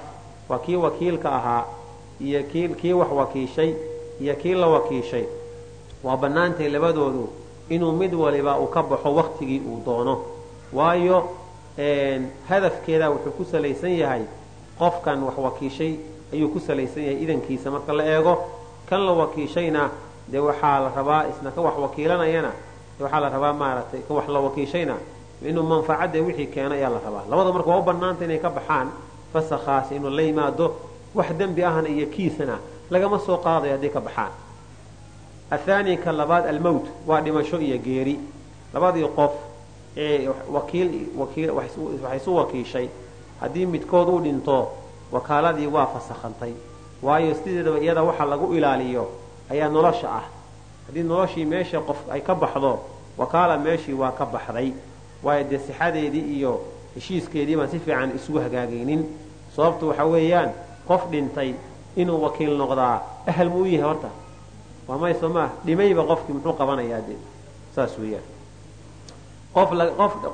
waa kii wakiilka ahaa iyo kii wax wakiishay iyo kii la wakiishay. Waa bannaantay labadoodu inuu mid waliba uu ka baxo waktigii uu doono. Waayo hadafkeeda wuxuu ku salaysan yahay qofkan wax wakiishay ayuu ku salaysan yahay idankiisa. Marka la eego kan la wakiishayna dee waxaa la rabaa isna ka wax wakiilanayana? Waxaa la rabaa maaragtay kan wax la wakiishayna? Inuu manfacadda wixii keeno ayaa la rabaa. Labada marka waa u banaanta inay ka baxaan fasakhaasi inuu la yimaado wax dembi ahna iyo kiisana lagama soo qaadayo hadday ka baxaan. Athaani ka labaad almowt waa dhimasho iyo geeri. Labadii qof ee wakiil wakiil wax isu wakiishay haddii midkood uu dhinto wakaaladii waa fasakhantay. Waayo sideedaba iyada waxa lagu ilaaliyo ayaa nolosha ah. Haddii noloshii meesha qof ay ka baxdo wakaala meeshii waa ka baxday. Waayo dee sixadeedii iyo heshiiskeedii baan si fiican isugu hagaagaynin. Sababtu waxa weeyaan qof dhintay inuu wakiil noqdaa ahal muu yahay horta. Waa may soo maah dhimayba qofkii muxuu qabanayaa dee? Saas weeyaan.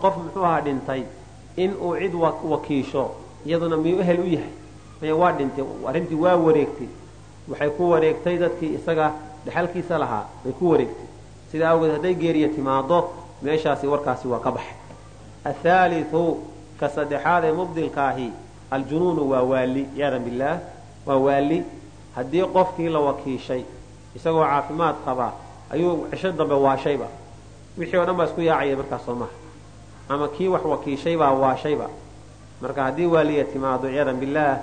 Qof muxuu ahaa dhintay in uu cid wakiisho iyaduna miyuu ehel u yahay? Maya waa dhintay arrintii waa wareegtay. Waxay ku wareegtay dadkii isaga dhexalkiisa lahaa bay ku wareegtay. Sidaa awgeed hadday geeriya timaado meeshaasi warkaasi waa ka baxay. Athaaliu ka saddexaad ee mubdilkaahi aljunuunu waa waali ciyaadan billaah waa waali haddii qofkii la wakiishay isagoo caafimaad qaba ayuu cisho dambe waashayba wixii o dhan baa isku yaacaya markaas soo maha ama kii wax wakiishaybaa waashayba marka haddii waaliya timaado ciyaadan billaah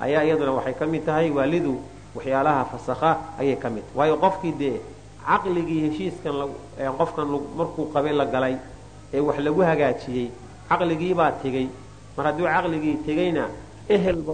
ayaa iyaduna waxay ka mid tahay waalidu waxyaalaha fasakha ayay ka mid. Tahay waayo qofkii dee caqligii heshiiskan qofkan markuu qabay la galay ee wax lagu hagaajiyey caqligiibaa tegey mar hadduu caqligii tegayna ehelba